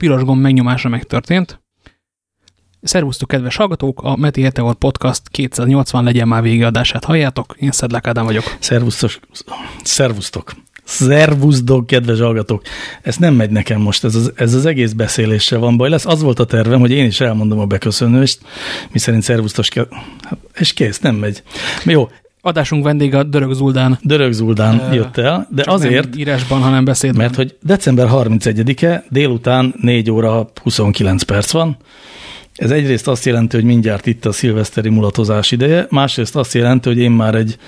piros gomb megnyomása megtörtént. Szervusztok, kedves hallgatók! A Meti Heteor Podcast 280 legyen már végeadását halljátok. Én Szedlák Ádám vagyok. Szervusztok! Szervusztok! Szervusztok, kedves hallgatók! Ez nem megy nekem most, ez az, ez az egész beszéléssel van baj lesz. Az volt a tervem, hogy én is elmondom a beköszönőst, miszerint szervusztos, hát, és kész, nem megy. Jó, Adásunk vendége a Dörög Zuldán. Dörög Zuldán uh, jött el, de azért... Nem írásban, hanem beszédben. Mert hogy december 31-e délután 4 óra 29 perc van. Ez egyrészt azt jelenti, hogy mindjárt itt a szilveszteri mulatozás ideje, másrészt azt jelenti, hogy én már egy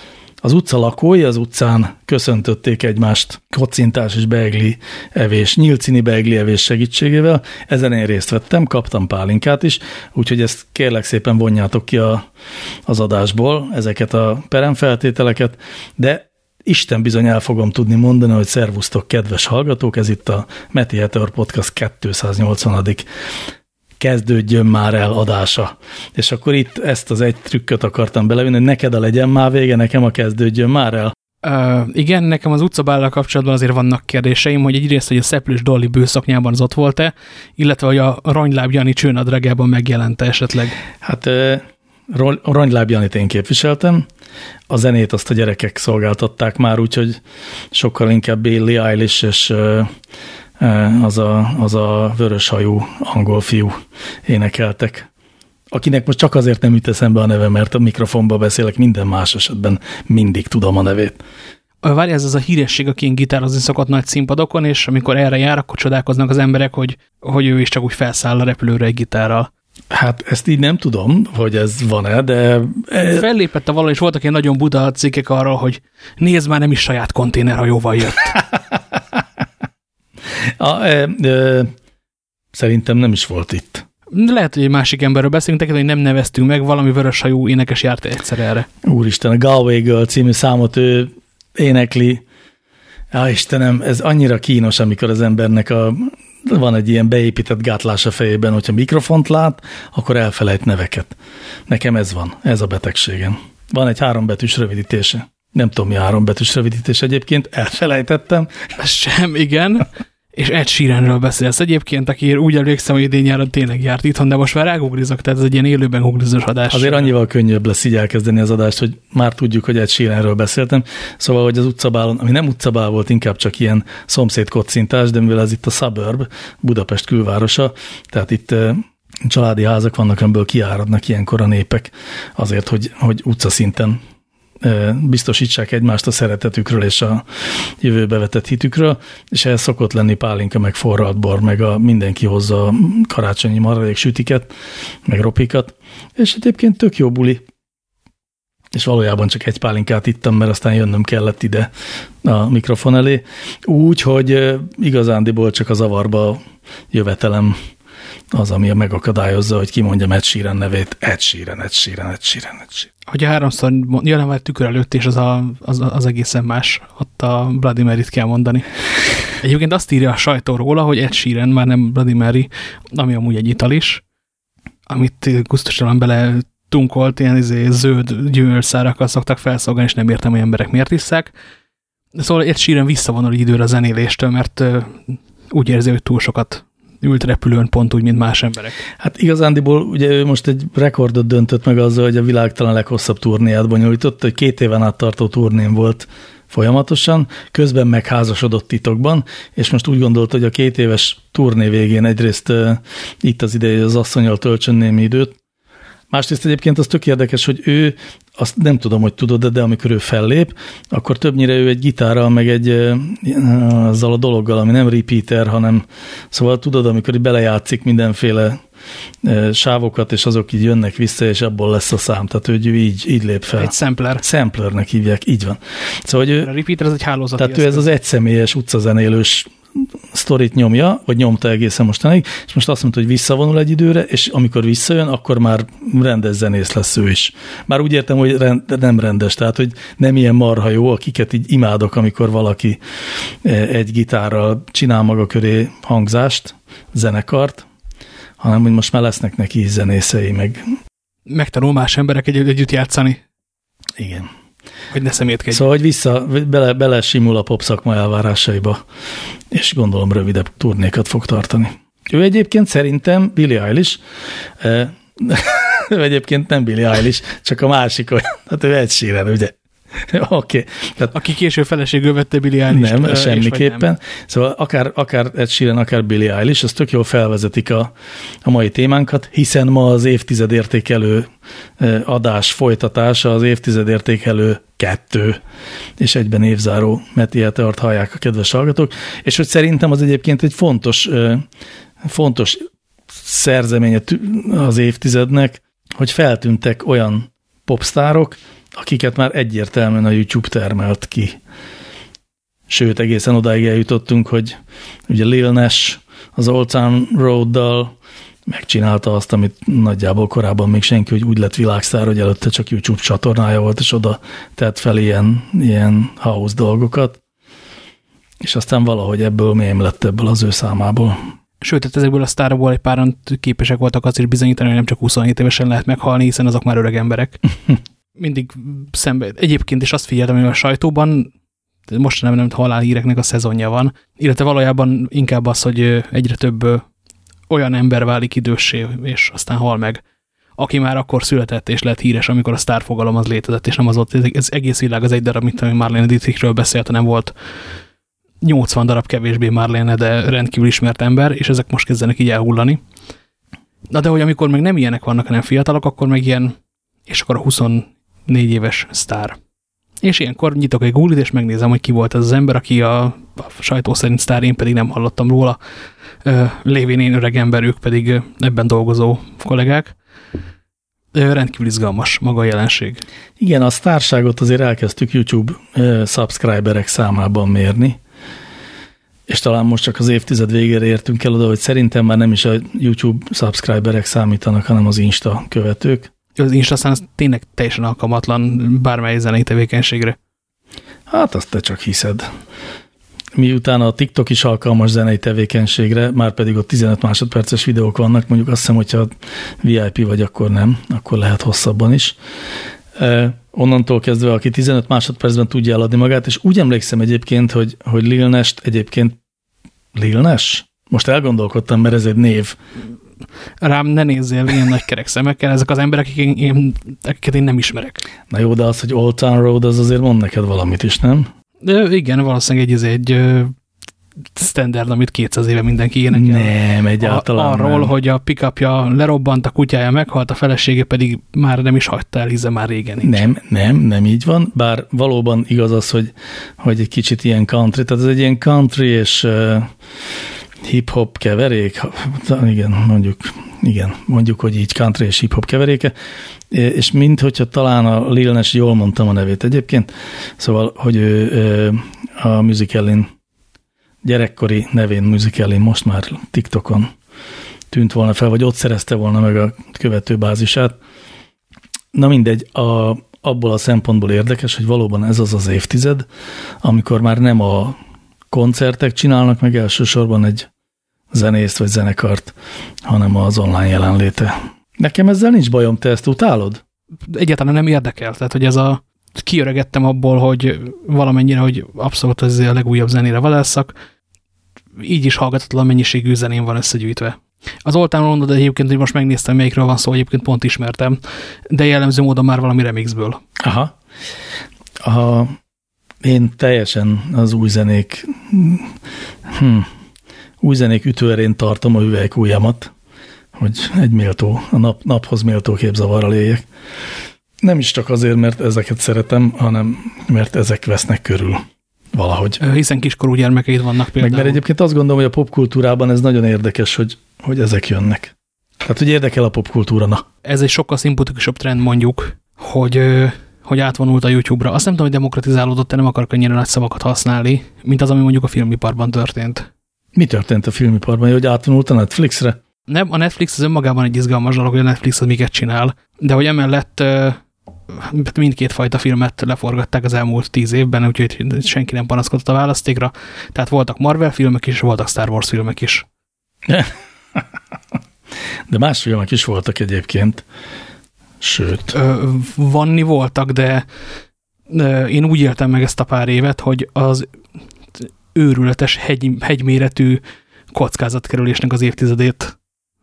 az utca lakói az utcán köszöntötték egymást kocintás és beegli evés, nyílcini beegli evés segítségével. Ezen én részt vettem, kaptam pálinkát is, úgyhogy ezt kérlek szépen vonjátok ki a, az adásból, ezeket a peremfeltételeket, de Isten bizony el fogom tudni mondani, hogy szervusztok, kedves hallgatók, ez itt a Meti Heteor Podcast 280 kezdődjön már el adása. És akkor itt ezt az egy trükköt akartam belevinni, hogy neked a legyen már vége, nekem a kezdődjön már el. Uh, igen, nekem az utcabállal kapcsolatban azért vannak kérdéseim, hogy egyrészt, hogy a szeplős Dolly bőszaknyában az ott volt-e, illetve, hogy a Ranyláb Jani csőnadrágában megjelente esetleg. Hát uh, Ranyláb Janit én képviseltem, a zenét azt a gyerekek szolgáltatták már, úgyhogy sokkal inkább Billie Eilish és uh, az a, az a vöröshajú angol fiú énekeltek akinek most csak azért nem jut eszembe a neve, mert a mikrofonba beszélek, minden más esetben mindig tudom a nevét. Várj, ez az a híresség, aki én gitározni szokott nagy színpadokon, és amikor erre jár, akkor csodálkoznak az emberek, hogy, hogy ő is csak úgy felszáll a repülőre egy gitárral. Hát ezt így nem tudom, hogy ez van-e, de... Fellépett a való, és voltak ilyen nagyon buda cikkek arról, hogy nézd már, nem is saját konténerhajóval jött. A, e, e, szerintem nem is volt itt. Lehet, hogy egy másik emberről beszélünk, hogy nem neveztünk meg, valami vöröshajú énekes járt egyszer erre. Úristen, a Galway Girl című számot ő énekli. Ja, Istenem, ez annyira kínos, amikor az embernek a, van egy ilyen beépített gátlás a fejében, hogyha mikrofont lát, akkor elfelejt neveket. Nekem ez van, ez a betegségem. Van egy hárombetűs rövidítése. Nem tudom, mi hárombetűs rövidítés egyébként, elfelejtettem. Sem, igen. És Ed Sheeranről beszélsz egyébként, aki úgy emlékszem, hogy idén nyáron tényleg járt itthon, de most már rágooglizok, tehát ez egy ilyen élőben googlizós adás. Azért annyival könnyebb lesz így elkezdeni az adást, hogy már tudjuk, hogy Ed Sheeranről beszéltem. Szóval, hogy az utcabálon, ami nem utcabál volt, inkább csak ilyen szomszédkocintás, de mivel ez itt a suburb, Budapest külvárosa, tehát itt családi házak vannak, amiből kiáradnak ilyenkor a népek azért, hogy, hogy utcaszinten biztosítsák egymást a szeretetükről és a jövőbe vetett hitükről, és ehhez szokott lenni pálinka, meg forralt bor, meg a, mindenki hozza a karácsonyi maradék sütiket, meg ropikat, és egyébként tök jó buli. És valójában csak egy pálinkát ittam, mert aztán jönnöm kellett ide a mikrofon elé. Úgy, hogy igazándiból csak a zavarba jövetelem az, ami megakadályozza, hogy kimondjam Ed Sheeran nevét. Ed Sheeran, Ed Sheeran, Ed Sheeran, Ed Sheeran. Hogy háromszor jön már tükör előtt, és az, a, az, az egészen más. Ott a Bloody Mary-t kell mondani. Egyébként azt írja a sajtó róla, hogy Ed Sheeran már nem Bloody Mary, ami amúgy egy ital is, amit gusztustalan bele tunkolt, ilyen izé, zöld gyümölcszárakkal szoktak felszolgálni, és nem értem, hogy emberek miért isszák. Szóval Ed Sheeran visszavonul időre a zenéléstől, mert úgy érzi, hogy túl sokat ült repülőn pont úgy, mint más emberek. Hát igazándiból ugye ő most egy rekordot döntött meg azzal, hogy a világ talán leghosszabb turnéját bonyolított, hogy két éven át tartó turnén volt folyamatosan, közben megházasodott titokban, és most úgy gondolta, hogy a két éves turné végén egyrészt uh, itt az ideje, az asszonyal töltsön némi időt, Másrészt egyébként az tök érdekes, hogy ő, azt nem tudom, hogy tudod, de amikor ő fellép, akkor többnyire ő egy gitárral, meg egy azzal a dologgal, ami nem repeater, hanem szóval tudod, amikor belejátszik mindenféle sávokat, és azok így jönnek vissza, és abból lesz a szám. Tehát ő így, így lép fel. Egy sampler. Samplernek hívják, így van. Szóval, hogy ő, a repeater az egy hálózati Tehát ő ez az egyszemélyes utcazenélős sztorit nyomja, vagy nyomta egészen mostanig, és most azt mondta, hogy visszavonul egy időre, és amikor visszajön, akkor már rendes zenész lesz ő is. Már úgy értem, hogy rend, nem rendes, tehát hogy nem ilyen marha jó, akiket így imádok, amikor valaki e, egy gitárral csinál maga köré hangzást, zenekart, hanem hogy most már lesznek neki zenészei, meg... Megtanul más emberek egy együtt játszani. Igen. Hogy ne szemétkedj. Szóval, hogy vissza, bele, bele simul a pop szakma elvárásaiba, és gondolom rövidebb turnékat fog tartani. Ő egyébként szerintem Billy Eilish, ő egyébként nem Billy Eilish, csak a másik olyan, hát ő egy síren, ugye? Oké. Okay. Aki később feleségül vette Billy Eilish-t. Nem, semmiképpen. Nem. Szóval akár, akár Ed Sheeran, akár Billy Eilish, az tök jól felvezetik a, a mai témánkat, hiszen ma az évtized értékelő adás folytatása, az évtized értékelő kettő, és egyben évzáró Meti Etert hallják a kedves hallgatók, és hogy szerintem az egyébként egy fontos, fontos szerzeménye az évtizednek, hogy feltűntek olyan popstárok, akiket már egyértelműen a YouTube termelt ki. Sőt, egészen odáig eljutottunk, hogy ugye Lil Nash az Old Town Road-dal megcsinálta azt, amit nagyjából korábban még senki, hogy úgy lett világszár, hogy előtte csak YouTube csatornája volt, és oda tett fel ilyen, ilyen house dolgokat, és aztán valahogy ebből mém lett ebből az ő számából. Sőt, hát ezekből a sztárokból egy páran képesek voltak azt is bizonyítani, hogy nem csak 27 évesen lehet meghalni, hiszen azok már öreg emberek. mindig szembe, egyébként is azt figyeltem, hogy a sajtóban most nem, nem halálhíreknek a szezonja van, illetve valójában inkább az, hogy egyre több olyan ember válik időssé, és aztán hal meg, aki már akkor született és lett híres, amikor a sztárfogalom az létezett, és nem az ott, ez egész világ az egy darab, mint ami Marlene Dietrichről beszélt, nem volt 80 darab kevésbé Marlene, de rendkívül ismert ember, és ezek most kezdenek így elhullani. Na de hogy amikor meg nem ilyenek vannak, hanem fiatalok, akkor meg ilyen, és akkor a 20 négy éves sztár. És ilyenkor nyitok egy Google-t, és megnézem, hogy ki volt ez az ember, aki a, a sajtó szerint sztár, én pedig nem hallottam róla. Lévén én öreg ember, ők pedig ebben dolgozó kollégák. Rendkívül izgalmas maga a jelenség. Igen, a sztárságot azért elkezdtük YouTube subscriberek számában mérni, és talán most csak az évtized végére értünk el oda, hogy szerintem már nem is a YouTube subscriberek számítanak, hanem az Insta követők az Insta az tényleg teljesen alkalmatlan bármely zenei tevékenységre. Hát azt te csak hiszed. Miután a TikTok is alkalmas zenei tevékenységre, már pedig ott 15 másodperces videók vannak, mondjuk azt hiszem, hogyha VIP vagy, akkor nem, akkor lehet hosszabban is. Onnantól kezdve, aki 15 másodpercben tudja eladni magát, és úgy emlékszem egyébként, hogy, hogy Lil Nest egyébként Lil Nes? Most elgondolkodtam, mert ez egy név rám ne nézzél ilyen nagy kerek szemekkel, ezek az emberek, akik én, akiket én nem ismerek. Na jó, de az, hogy Old Town Road, az azért mond neked valamit is, nem? De igen, valószínűleg egy, egy standard, amit 200 éve mindenki énekel. Nem, egyáltalán a, Arról, nem. hogy a pikapja lerobbant, a kutyája meghalt, a felesége pedig már nem is hagyta el, hiszen már régen nincs. Nem, nem, nem így van, bár valóban igaz az, hogy, hogy egy kicsit ilyen country, tehát ez egy ilyen country és hip-hop keverék, igen, mondjuk, igen, mondjuk, hogy így country és hip-hop keveréke, és mint hogyha talán a Lil Nas, jól mondtam a nevét egyébként, szóval, hogy ő a Musicalin gyerekkori nevén Musicalin most már TikTokon tűnt volna fel, vagy ott szerezte volna meg a követőbázisát. Na mindegy, a, abból a szempontból érdekes, hogy valóban ez az az évtized, amikor már nem a koncertek csinálnak meg elsősorban egy zenészt vagy zenekart, hanem az online jelenléte. Nekem ezzel nincs bajom, te ezt utálod? Egyáltalán nem érdekel, tehát hogy ez a kiöregettem abból, hogy valamennyire, hogy abszolút ez a legújabb zenére vadászak, így is hallgatatlan mennyiségű zenén van összegyűjtve. Az oltán mondod egyébként, hogy most megnéztem, melyikről van szó, egyébként pont ismertem, de jellemző módon már valami remixből. Aha. A, én teljesen az új zenék hm, új zenék ütőerén tartom a üvelykújamat, hogy egy méltó, a nap, naphoz méltó képzavarral éljek. Nem is csak azért, mert ezeket szeretem, hanem mert ezek vesznek körül valahogy. Hiszen kiskorú gyermekeid vannak például. Meg mert egyébként azt gondolom, hogy a popkultúrában ez nagyon érdekes, hogy, hogy ezek jönnek. Tehát, hogy érdekel a popkultúra, na. Ez egy sokkal szimpatikusabb trend mondjuk, hogy, hogy átvonult a YouTube-ra. Azt nem tudom, hogy demokratizálódott, de nem akarok annyira nagy szavakat használni, mint az, ami mondjuk a filmiparban történt. Mi történt a filmiparban, hogy átvonult a Netflixre? Nem, a Netflix az önmagában egy izgalmas dolog, hogy a Netflix az miket csinál, de hogy emellett mindkét fajta filmet leforgatták az elmúlt tíz évben, úgyhogy senki nem panaszkodott a választékra. Tehát voltak Marvel filmek is, voltak Star Wars filmek is. De más filmek is voltak egyébként. Sőt. Vanni voltak, de én úgy éltem meg ezt a pár évet, hogy az őrületes hegy, hegyméretű kockázatkerülésnek az évtizedét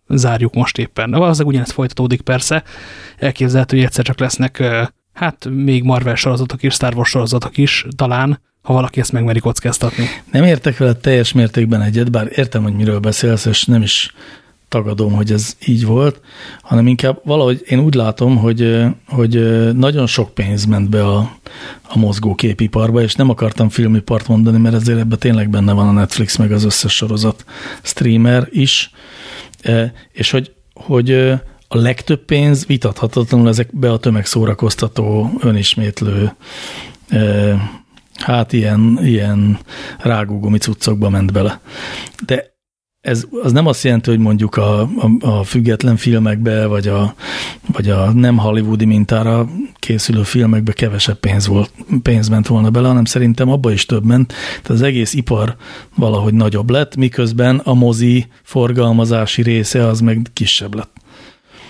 zárjuk most éppen. Valószínűleg ugyanezt folytatódik persze. Elképzelhető, hogy egyszer csak lesznek hát még Marvel sorozatok és Star Wars sorozatok is, talán, ha valaki ezt megmeri kockáztatni. Nem értek vele teljes mértékben egyet, bár értem, hogy miről beszélsz, és nem is tagadom, hogy ez így volt, hanem inkább valahogy én úgy látom, hogy, hogy nagyon sok pénz ment be a, a mozgó képiparba, és nem akartam filmipart mondani, mert ezért ebben tényleg benne van a Netflix, meg az összes sorozat streamer is, és hogy, hogy a legtöbb pénz vitathatatlanul ezekbe a tömegszórakoztató, önismétlő, hát ilyen, ilyen rágógumi cuccokba ment bele. De ez az nem azt jelenti, hogy mondjuk a, a, a független filmekbe, vagy a, vagy a nem hollywoodi mintára készülő filmekbe kevesebb pénz, volt, pénz ment volna bele, hanem szerintem abba is több ment. Tehát az egész ipar valahogy nagyobb lett, miközben a mozi forgalmazási része az meg kisebb lett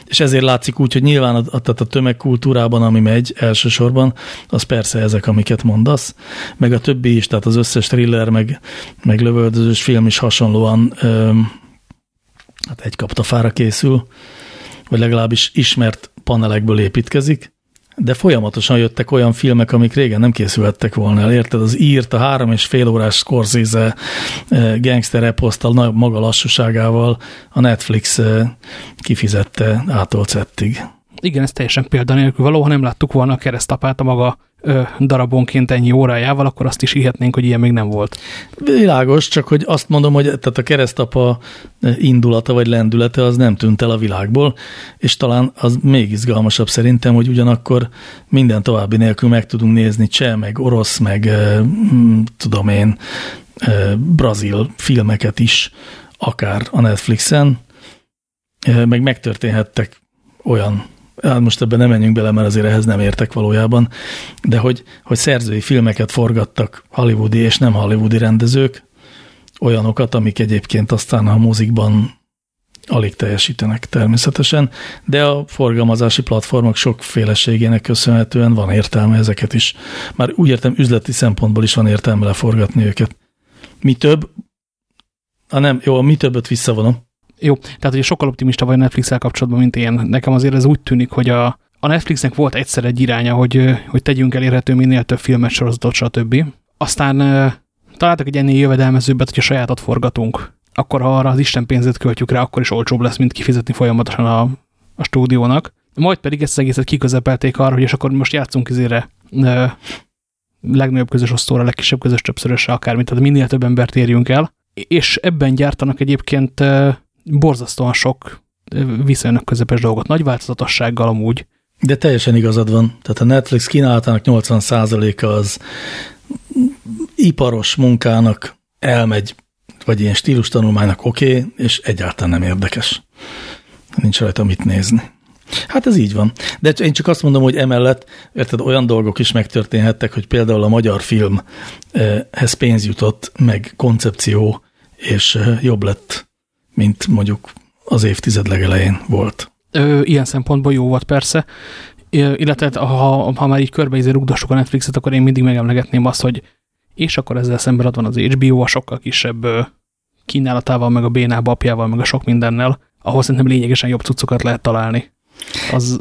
és ezért látszik úgy, hogy nyilván a, a, a tömegkultúrában, ami megy elsősorban, az persze ezek, amiket mondasz, meg a többi is, tehát az összes thriller, meg, meg lövöldözős film is hasonlóan ö, hát egy kaptafára készül, vagy legalábbis ismert panelekből építkezik, de folyamatosan jöttek olyan filmek, amik régen nem készülhettek volna el. Érted? Az írt a három és fél órás Scorsese eh, gangster eposztal maga lassúságával a Netflix eh, kifizette ától cettig. Igen, ez teljesen példanélkül való, ha nem láttuk volna a keresztapát a maga ö, darabonként ennyi órájával, akkor azt is hihetnénk, hogy ilyen még nem volt. Világos, csak hogy azt mondom, hogy tehát a keresztapa indulata vagy lendülete az nem tűnt el a világból, és talán az még izgalmasabb szerintem, hogy ugyanakkor minden további nélkül meg tudunk nézni cseh, meg orosz, meg tudom én, brazil filmeket is, akár a Netflixen, meg megtörténhettek olyan hát most ebben nem menjünk bele, mert azért ehhez nem értek valójában, de hogy, hogy szerzői filmeket forgattak hollywoodi és nem hollywoodi rendezők, olyanokat, amik egyébként aztán a mozikban alig teljesítenek természetesen, de a forgalmazási platformok sokféleségének köszönhetően van értelme ezeket is. Már úgy értem, üzleti szempontból is van értelme leforgatni őket. Mi több, a nem, jó, a mi többet visszavonom. Jó, tehát hogy sokkal optimista vagy netflix kapcsolatban, mint én. Nekem azért ez úgy tűnik, hogy a, a Netflixnek volt egyszer egy iránya, hogy, hogy tegyünk elérhető minél több filmet, sorozatot, stb. Aztán találtak egy ennél jövedelmezőbbet, hogyha sajátot forgatunk. Akkor ha arra az Isten pénzét költjük rá, akkor is olcsóbb lesz, mint kifizetni folyamatosan a, a stúdiónak. Majd pedig ezt az egészet kiközepelték arra, hogy és akkor most játszunk izére legnagyobb közös osztóra, legkisebb közös többszörösre, akármit, tehát minél több embert érjünk el. És ebben gyártanak egyébként borzasztóan sok viszonylag közepes dolgot, nagy változatossággal amúgy. De teljesen igazad van. Tehát a Netflix kínálatának 80%-a az iparos munkának elmegy, vagy ilyen stílus tanulmánynak oké, okay, és egyáltalán nem érdekes. Nincs rajta mit nézni. Hát ez így van. De én csak azt mondom, hogy emellett érted, olyan dolgok is megtörténhettek, hogy például a magyar filmhez pénz jutott, meg koncepció, és jobb lett mint mondjuk az évtized legelején volt. Ö, ilyen szempontból jó volt persze, illetve ha, ha már így körbeizé rugdossuk a Netflixet, akkor én mindig megemlegetném azt, hogy és akkor ezzel szemben ott van az HBO a sokkal kisebb kínálatával, meg a bénább apjával, meg a sok mindennel, ahol szerintem lényegesen jobb cuccokat lehet találni. Az...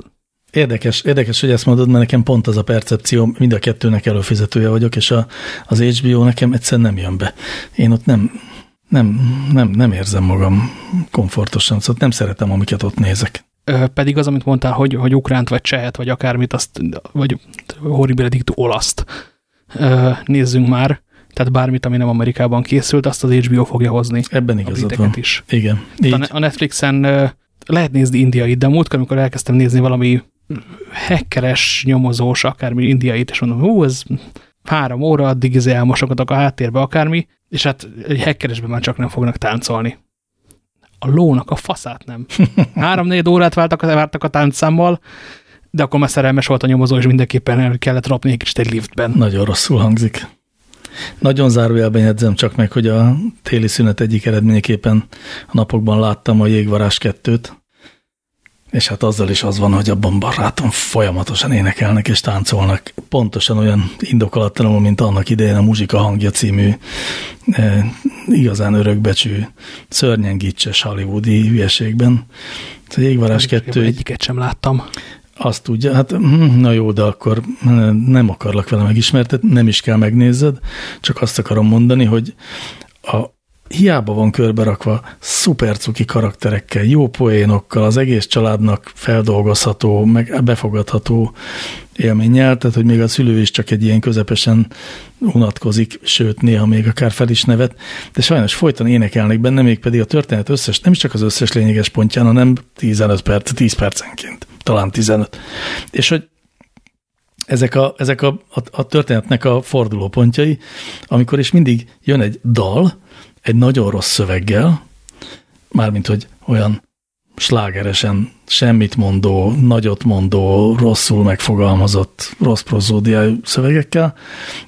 Érdekes, érdekes, hogy ezt mondod, mert nekem pont az a percepció, mind a kettőnek előfizetője vagyok, és a, az HBO nekem egyszer nem jön be. Én ott nem, nem, nem, nem érzem magam komfortosan, szóval nem szeretem, amiket ott nézek. Pedig az, amit mondtál, hogy, hogy ukránt, vagy csehet, vagy akármit, azt, vagy horribile dictu olaszt nézzünk már, tehát bármit, ami nem Amerikában készült, azt az HBO fogja hozni. Ebben igazad van. Is. Igen. Így. A Netflixen lehet nézni indiait, de múltkor, amikor elkezdtem nézni valami hackeres, nyomozós, akármi indiait, és mondom, hú, ez három óra, addig izé elmosogatok a háttérbe akármi, és hát egy hackeresben már csak nem fognak táncolni. A lónak a faszát nem. Három-négy órát vártak, vártak a táncszámmal, de akkor már szerelmes volt a nyomozó, és mindenképpen kellett rapni egy kicsit egy liftben. Nagyon rosszul hangzik. Nagyon zárójelben jegyzem csak meg, hogy a téli szünet egyik eredményeképpen a napokban láttam a Jégvarás 2-t, És hát azzal is az van, hogy abban barátom folyamatosan énekelnek és táncolnak. Pontosan olyan indokolatlanul, mint annak idején a Muzsika hangja című e, igazán örökbecsű, szörnyengítses hollywoodi hülyeségben. A Jégvarás kettő... Egyiket sem láttam. Azt tudja, hát hm, na jó, de akkor nem akarlak vele megismertetni, nem is kell megnézed, csak azt akarom mondani, hogy a, hiába van körberakva szuper cuki karakterekkel, jó poénokkal, az egész családnak feldolgozható, meg befogadható élménnyel, tehát hogy még a szülő is csak egy ilyen közepesen unatkozik, sőt néha még akár fel is nevet, de sajnos folyton énekelnek benne, még pedig a történet összes, nem is csak az összes lényeges pontján, hanem 15 perc, 10 percenként, talán 15. És hogy ezek a, ezek a, a, a történetnek a fordulópontjai, amikor is mindig jön egy dal, egy nagyon rossz szöveggel, mármint, hogy olyan slágeresen semmit mondó, nagyot mondó, rosszul megfogalmazott, rossz prozódiájú szövegekkel,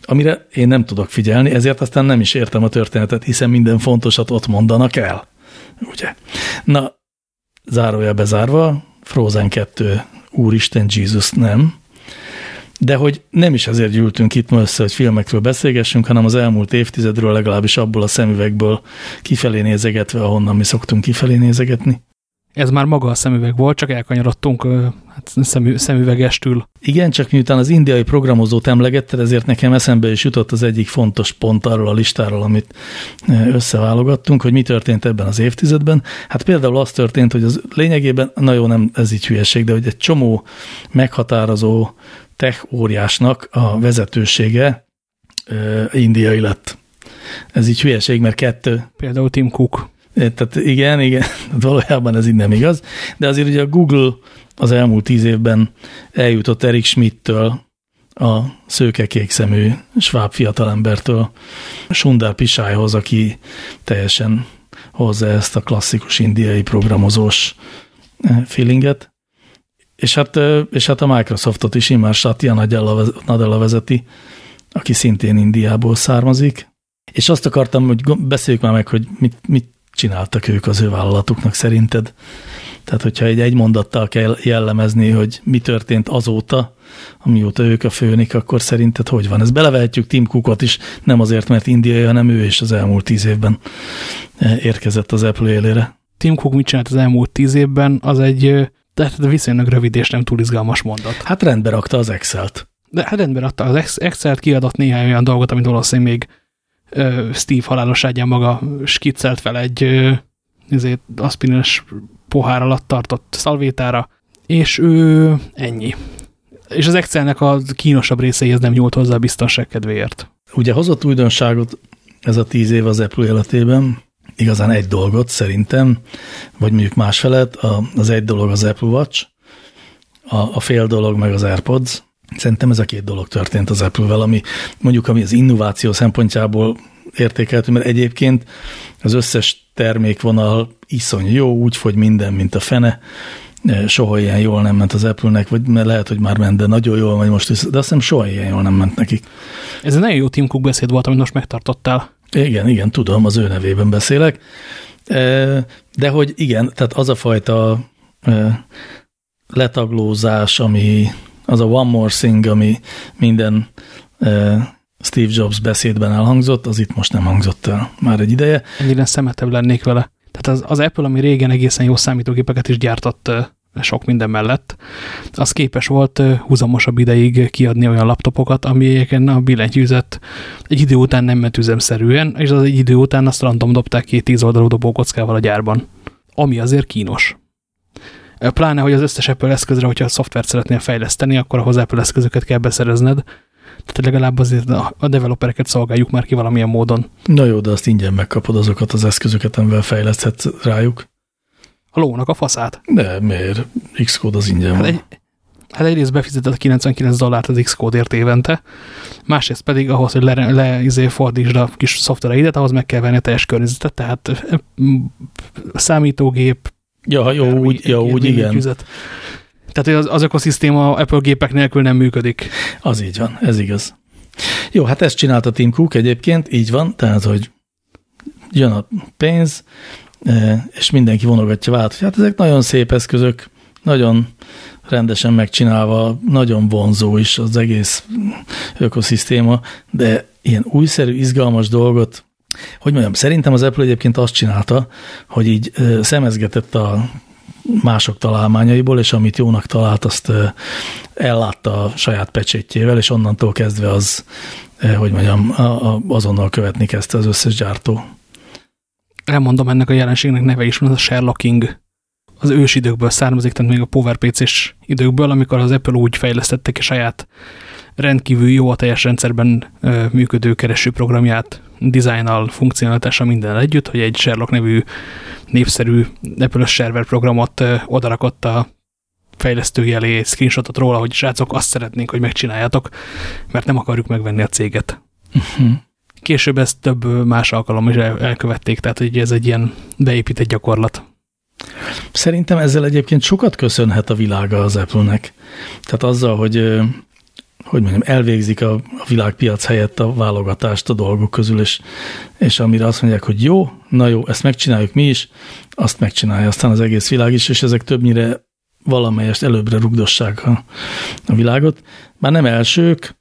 amire én nem tudok figyelni, ezért aztán nem is értem a történetet, hiszen minden fontosat ott mondanak el. Ugye? Na, zárója bezárva, Frozen 2, Úristen, Jesus nem, de hogy nem is azért gyűltünk itt ma össze, hogy filmekről beszélgessünk, hanem az elmúlt évtizedről legalábbis abból a szemüvegből kifelé nézegetve, ahonnan mi szoktunk kifelé nézegetni. Ez már maga a szemüveg volt, csak elkanyarodtunk hát szemü, szemüvegestül. Igen, csak miután az indiai programozót emlegetted, ezért nekem eszembe is jutott az egyik fontos pont arról a listáról, amit összeválogattunk, hogy mi történt ebben az évtizedben. Hát például az történt, hogy az lényegében, na jó, nem ez így hülyeség, de hogy egy csomó meghatározó tech óriásnak a vezetősége indiai lett. Ez így hülyeség, mert kettő. Például Tim Cook. Tehát igen, igen, valójában ez így nem igaz, de azért ugye a Google az elmúlt tíz évben eljutott Eric Schmidt-től a szőke kékszemű sváb fiatalembertől Sundar Pichaihoz, aki teljesen hozza ezt a klasszikus indiai programozós feelinget. És hát, és hát a Microsoftot is immár Satya Nadella vezeti, aki szintén Indiából származik. És azt akartam, hogy beszéljük már meg, hogy mit, mit csináltak ők az ő vállalatuknak szerinted. Tehát, hogyha egy egy mondattal kell jellemezni, hogy mi történt azóta, amióta ők a főnik, akkor szerinted hogy van? Ez belevehetjük Tim Cookot is, nem azért, mert indiai, hanem ő is az elmúlt tíz évben érkezett az Apple élére. Tim Cook mit csinált az elmúlt tíz évben, az egy de viszonylag rövid és nem túl izgalmas mondat. Hát rendbe rakta az Excel-t. De hát rendbe rakta az Excel-t, kiadott néhány olyan dolgot, amit valószínűleg még ö, Steve haláloságyán maga skiccelt fel egy ö, ezért aspirines pohár alatt tartott szalvétára, és ő ennyi. És az Excelnek a kínosabb részeihez nem nyúlt hozzá a biztonság kedvéért. Ugye hozott újdonságot ez a tíz év az Apple életében, igazán egy dolgot szerintem, vagy mondjuk másfelet, az egy dolog az Apple Watch, a, a fél dolog meg az AirPods. Szerintem ez a két dolog történt az Apple-vel, ami mondjuk ami az innováció szempontjából értékelhető, mert egyébként az összes termékvonal iszony jó, úgy fogy minden, mint a fene, soha ilyen jól nem ment az Apple-nek, vagy mert lehet, hogy már ment, de nagyon jól megy most de azt hiszem soha ilyen jól nem ment nekik. Ez egy nagyon jó Tim Cook beszéd volt, amit most megtartottál. Igen, igen, tudom, az ő nevében beszélek. De hogy igen, tehát az a fajta letaglózás, ami az a one more thing, ami minden Steve Jobs beszédben elhangzott, az itt most nem hangzott el már egy ideje. Ennyire szemetebb lennék vele. Tehát az, az Apple, ami régen egészen jó számítógépeket is gyártott sok minden mellett, az képes volt húzamosabb ideig kiadni olyan laptopokat, amelyeken a billentyűzet egy idő után nem ment üzemszerűen, és az egy idő után azt random dobták ki tíz oldalú dobókockával a gyárban. Ami azért kínos. Pláne, hogy az összes Apple eszközre, hogyha a szoftvert szeretnél fejleszteni, akkor ahhoz Apple eszközöket kell beszerezned, tehát legalább azért a developereket szolgáljuk már ki valamilyen módon. Na jó, de azt ingyen megkapod azokat az eszközöket, amivel fejleszthetsz rájuk a lónak a faszát. De miért? Xcode az ingyen hát van. Egy, hát egyrészt befizetett 99 dollárt az Xcode-ért évente, másrészt pedig ahhoz, hogy le, le izé fordítsd a kis szoftvereidet, ahhoz meg kell venni a teljes környezetet, tehát számítógép, Ja, jó, úgy, ja, úgy igen. Tüzet. Tehát az, az ökoszisztéma Apple gépek nélkül nem működik. Az így van, ez igaz. Jó, hát ezt csinálta Tim Cook egyébként, így van, tehát, hogy jön a pénz, és mindenki vonogatja vált, hogy hát ezek nagyon szép eszközök, nagyon rendesen megcsinálva, nagyon vonzó is az egész ökoszisztéma, de ilyen újszerű, izgalmas dolgot, hogy mondjam, szerintem az Apple egyébként azt csinálta, hogy így szemezgetett a mások találmányaiból, és amit jónak talált, azt ellátta a saját pecsétjével, és onnantól kezdve az, hogy mondjam, azonnal követni kezdte az összes gyártó. Elmondom ennek a jelenségnek neve is, az a Sherlocking az ős időkből származik, tehát még a PowerPC-s időkből, amikor az Apple úgy fejlesztettek a saját rendkívül jó a teljes rendszerben működő keresőprogramját, dizájnnal, funkcionalitása minden együtt, hogy egy Sherlock nevű népszerű Apple server programot odarakott a fejlesztői elé screenshotot róla, hogy srácok, azt szeretnénk, hogy megcsináljátok, mert nem akarjuk megvenni a céget. Uh mhm. -huh. Később ezt több más alkalom is elkövették, tehát hogy ez egy ilyen beépített gyakorlat. Szerintem ezzel egyébként sokat köszönhet a világa az Apple-nek. Tehát azzal, hogy hogy mondjam, elvégzik a, a világpiac helyett a válogatást a dolgok közül, és, és amire azt mondják, hogy jó, na jó, ezt megcsináljuk mi is, azt megcsinálja aztán az egész világ is, és ezek többnyire valamelyest előbbre rugdossák a, a világot. Már nem elsők,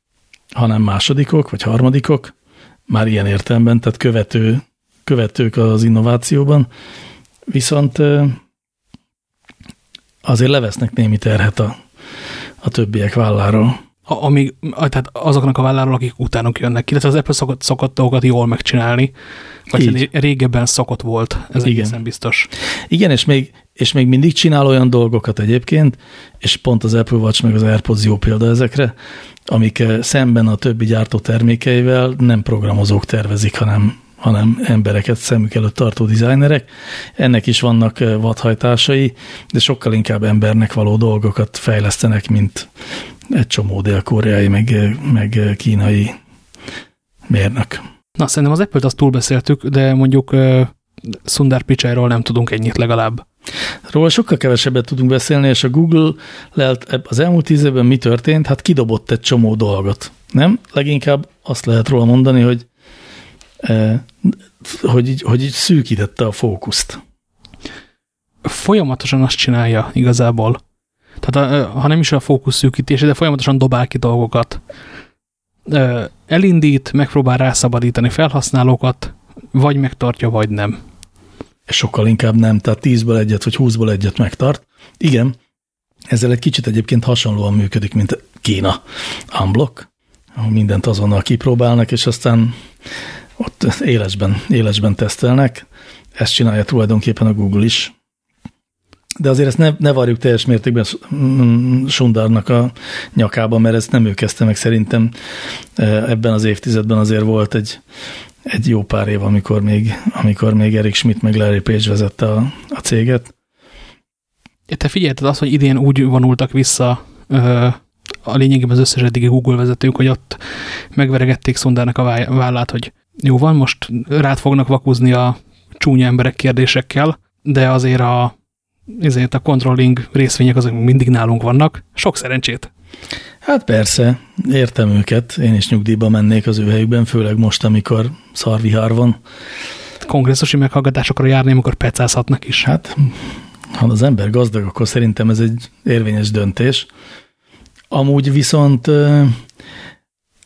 hanem másodikok, vagy harmadikok, már ilyen értelemben, tehát követő, követők az innovációban, viszont azért levesznek némi terhet a, a többiek válláról. A, amíg, tehát azoknak a válláról, akik utánuk jönnek, illetve az Apple szokott, szokott dolgokat jól megcsinálni, vagy Így. régebben szokott volt, ez Igen. egészen biztos. Igen, és még, és még mindig csinál olyan dolgokat egyébként, és pont az Apple Watch meg az AirPods jó példa ezekre, amik szemben a többi gyártó termékeivel nem programozók tervezik, hanem hanem embereket szemük előtt tartó dizájnerek. Ennek is vannak eh, vadhajtásai, de sokkal inkább embernek való dolgokat fejlesztenek, mint egy csomó dél-koreai, meg, eh, meg eh, kínai mérnök. Na, szerintem az Apple-t azt túlbeszéltük, de mondjuk uh, Sundar Pichairól nem tudunk ennyit legalább. Róla sokkal kevesebbet tudunk beszélni, és a Google lehet az elmúlt tíz évben mi történt? Hát kidobott egy csomó dolgot. Nem? Leginkább azt lehet róla mondani, hogy hogy így, hogy így szűkítette a fókuszt. Folyamatosan azt csinálja igazából. Tehát ha nem is a fókusz szűkítése, de folyamatosan dobál ki dolgokat. Elindít, megpróbál rászabadítani felhasználókat, vagy megtartja, vagy nem. Sokkal inkább nem, tehát 10-ből egyet, vagy 20-ból egyet megtart. Igen, ezzel egy kicsit egyébként hasonlóan működik, mint Kína unblock, ahol mindent azonnal kipróbálnak, és aztán ott élesben, élesben tesztelnek. Ezt csinálja tulajdonképpen a Google is. De azért ezt ne, ne varjuk teljes mértékben Sundarnak a nyakába, mert ezt nem ő kezdte meg szerintem. E, ebben az évtizedben azért volt egy, egy jó pár év, amikor még, amikor még Eric Schmidt meg Larry Page vezette a, a céget. Te figyelted azt, hogy idén úgy vonultak vissza a lényegében az összes eddigi Google vezetők, hogy ott megveregették Sundarnak a vállát, hogy jó van, most rád fognak vakuzni a csúnya emberek kérdésekkel, de azért a, azért a controlling részvények azok mindig nálunk vannak. Sok szerencsét! Hát persze, értem őket. Én is nyugdíjba mennék az ő helyükben, főleg most, amikor szarvihár van. Kongresszusi meghallgatásokra járni, amikor pecázhatnak is. Hát, ha az ember gazdag, akkor szerintem ez egy érvényes döntés. Amúgy viszont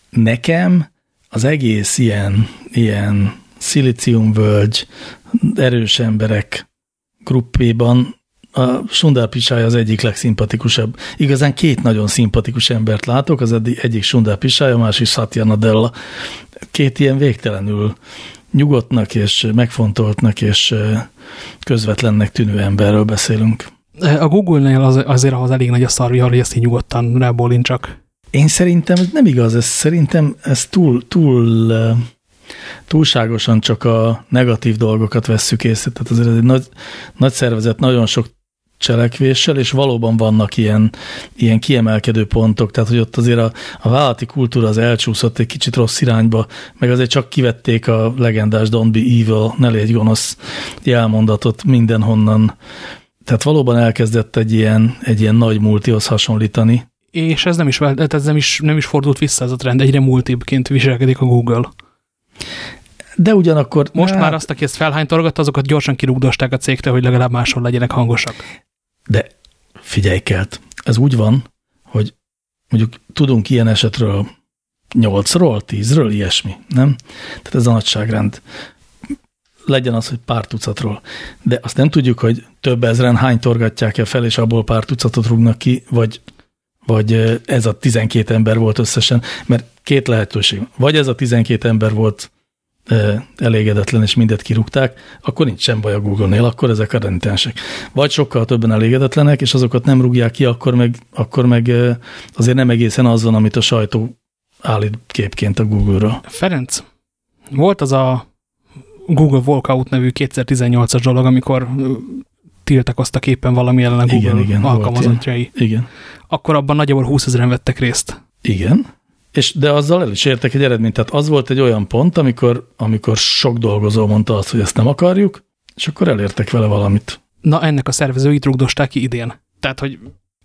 nekem az egész ilyen, ilyen szilíciumvölgy, erős emberek gruppéban a Sundar Pichai az egyik legszimpatikusabb. Igazán két nagyon szimpatikus embert látok, az egyik Sundar Pichai, a másik Satya Nadella. Két ilyen végtelenül nyugodtnak és megfontoltnak és közvetlennek tűnő emberről beszélünk. A Google-nél az, azért ahhoz elég nagy a szarvihar, hogy ezt így nyugodtan rábólincsak. Én szerintem ez nem igaz, ez szerintem ez túl, túl túlságosan csak a negatív dolgokat vesszük észre. Tehát azért ez egy nagy, nagy szervezet, nagyon sok cselekvéssel, és valóban vannak ilyen, ilyen kiemelkedő pontok, tehát hogy ott azért a, a vállalati kultúra az elcsúszott egy kicsit rossz irányba, meg azért csak kivették a legendás Don't be evil, ne légy gonosz jelmondatot mindenhonnan. Tehát valóban elkezdett egy ilyen, egy ilyen nagy multihoz hasonlítani, és ez nem is, ez nem is, nem is fordult vissza ez a trend, egyre multibként viselkedik a Google. De ugyanakkor... Most hát, már azt, aki ezt felhánytorgatta, azokat gyorsan kirúgdosták a cégtől, hogy legalább máshol legyenek hangosak. De Figyelj kelt, ez úgy van, hogy mondjuk tudunk ilyen esetről nyolcról, tízről, ilyesmi, nem? Tehát ez a nagyságrend. Legyen az, hogy pár tucatról. De azt nem tudjuk, hogy több ezren hány torgatják el fel, és abból pár tucatot rúgnak ki, vagy, vagy ez a 12 ember volt összesen, mert két lehetőség. Vagy ez a 12 ember volt elégedetlen, és mindet kirúgták, akkor nincs sem baj a Google-nél, akkor ezek a renitensek. Vagy sokkal többen elégedetlenek, és azokat nem rúgják ki, akkor meg, akkor meg azért nem egészen az van, amit a sajtó állít képként a Google-ra. Ferenc, volt az a Google Walkout nevű 2018-as dolog, amikor tiltakoztak éppen valami ellen a Google igen, igen, alkalmazottjai. Igen. Akkor abban nagyjából 20 ezeren vettek részt. Igen. És de azzal el is értek egy eredményt. Tehát az volt egy olyan pont, amikor, amikor sok dolgozó mondta azt, hogy ezt nem akarjuk, és akkor elértek vele valamit. Na ennek a szervezőit rugdosták ki idén. Tehát, hogy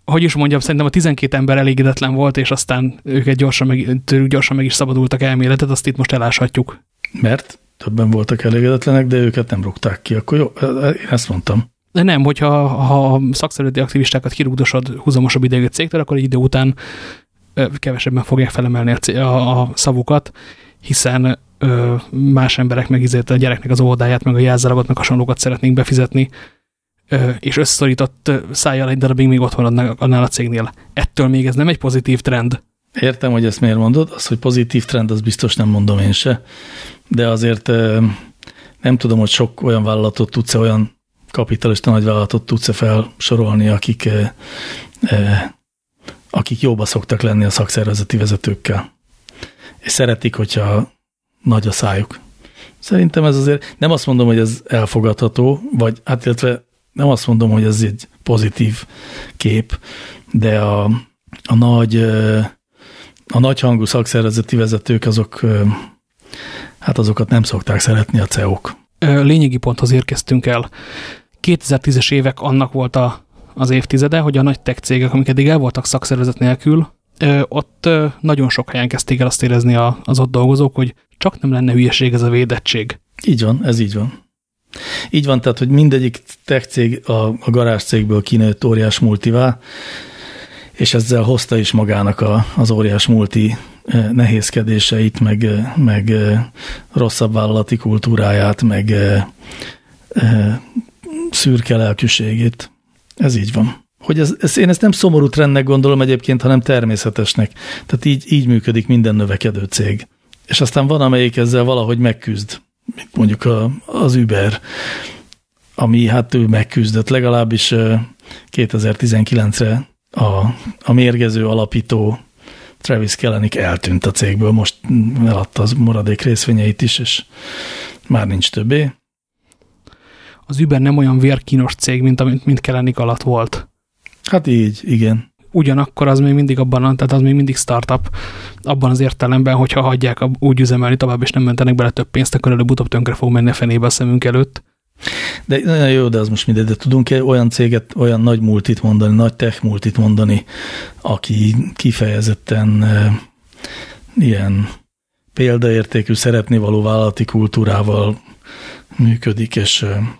hogy is mondjam, szerintem a 12 ember elégedetlen volt, és aztán őket gyorsan meg, gyorsan meg is szabadultak elméletet, azt itt most eláshatjuk. Mert többen voltak elégedetlenek, de őket nem rúgták ki. Akkor jó, én ezt mondtam. De nem, hogyha ha a szakszervezeti aktivistákat kirúgdosod húzamosabb ideig a cégtől, akkor egy idő után kevesebben fogják felemelni a, a, szavukat, hiszen ö, más emberek meg a gyereknek az oldáját, meg a jelzálogot, meg hasonlókat szeretnénk befizetni, ö, és összeszorított szájjal egy darabig még ott van annál a cégnél. Ettől még ez nem egy pozitív trend. Értem, hogy ezt miért mondod. Az, hogy pozitív trend, az biztos nem mondom én se. De azért ö, nem tudom, hogy sok olyan vállalatot tudsz -e, olyan kapitalista nagyvállalatot tudsz-e felsorolni, akik ö, akik jóba szoktak lenni a szakszervezeti vezetőkkel. És szeretik, hogyha nagy a szájuk. Szerintem ez azért, nem azt mondom, hogy ez elfogadható, vagy hát illetve nem azt mondom, hogy ez egy pozitív kép, de a, a nagy a nagyhangú szakszervezeti vezetők azok hát azokat nem szokták szeretni a CEO-k. Lényegi ponthoz érkeztünk el. 2010-es évek annak volt a az évtizede, hogy a nagy tech cégek, amik eddig el voltak szakszervezet nélkül, ott nagyon sok helyen kezdték el azt érezni az ott dolgozók, hogy csak nem lenne hülyeség ez a védettség. Így van, ez így van. Így van, tehát, hogy mindegyik tech cég a, a garázs cégből kinőtt óriás multivá, és ezzel hozta is magának a, az óriás multi nehézkedéseit, meg, meg rosszabb vállalati kultúráját, meg szürke lelkűségét. Ez így van. Hogy ez, ez, én ezt nem szomorú trendnek gondolom egyébként, hanem természetesnek. Tehát így, így működik minden növekedő cég. És aztán van, amelyik ezzel valahogy megküzd, mint mondjuk a, az Uber, ami hát ő megküzdött. Legalábbis 2019-re a, a mérgező alapító Travis Kellenik eltűnt a cégből, most eladta az maradék részvényeit is, és már nincs többé az Uber nem olyan vérkínos cég, mint amit mint Kellenik alatt volt. Hát így, igen. Ugyanakkor az még mindig abban, tehát az még mindig startup, abban az értelemben, hogyha hagyják úgy üzemelni tovább, és nem mentenek bele több pénzt, akkor előbb-utóbb tönkre fog menni a fenébe a szemünk előtt. De nagyon jó, de az most mindegy, de tudunk-e olyan céget, olyan nagy multit mondani, nagy tech multit mondani, aki kifejezetten e, ilyen példaértékű, szeretni való vállalati kultúrával működik, és e,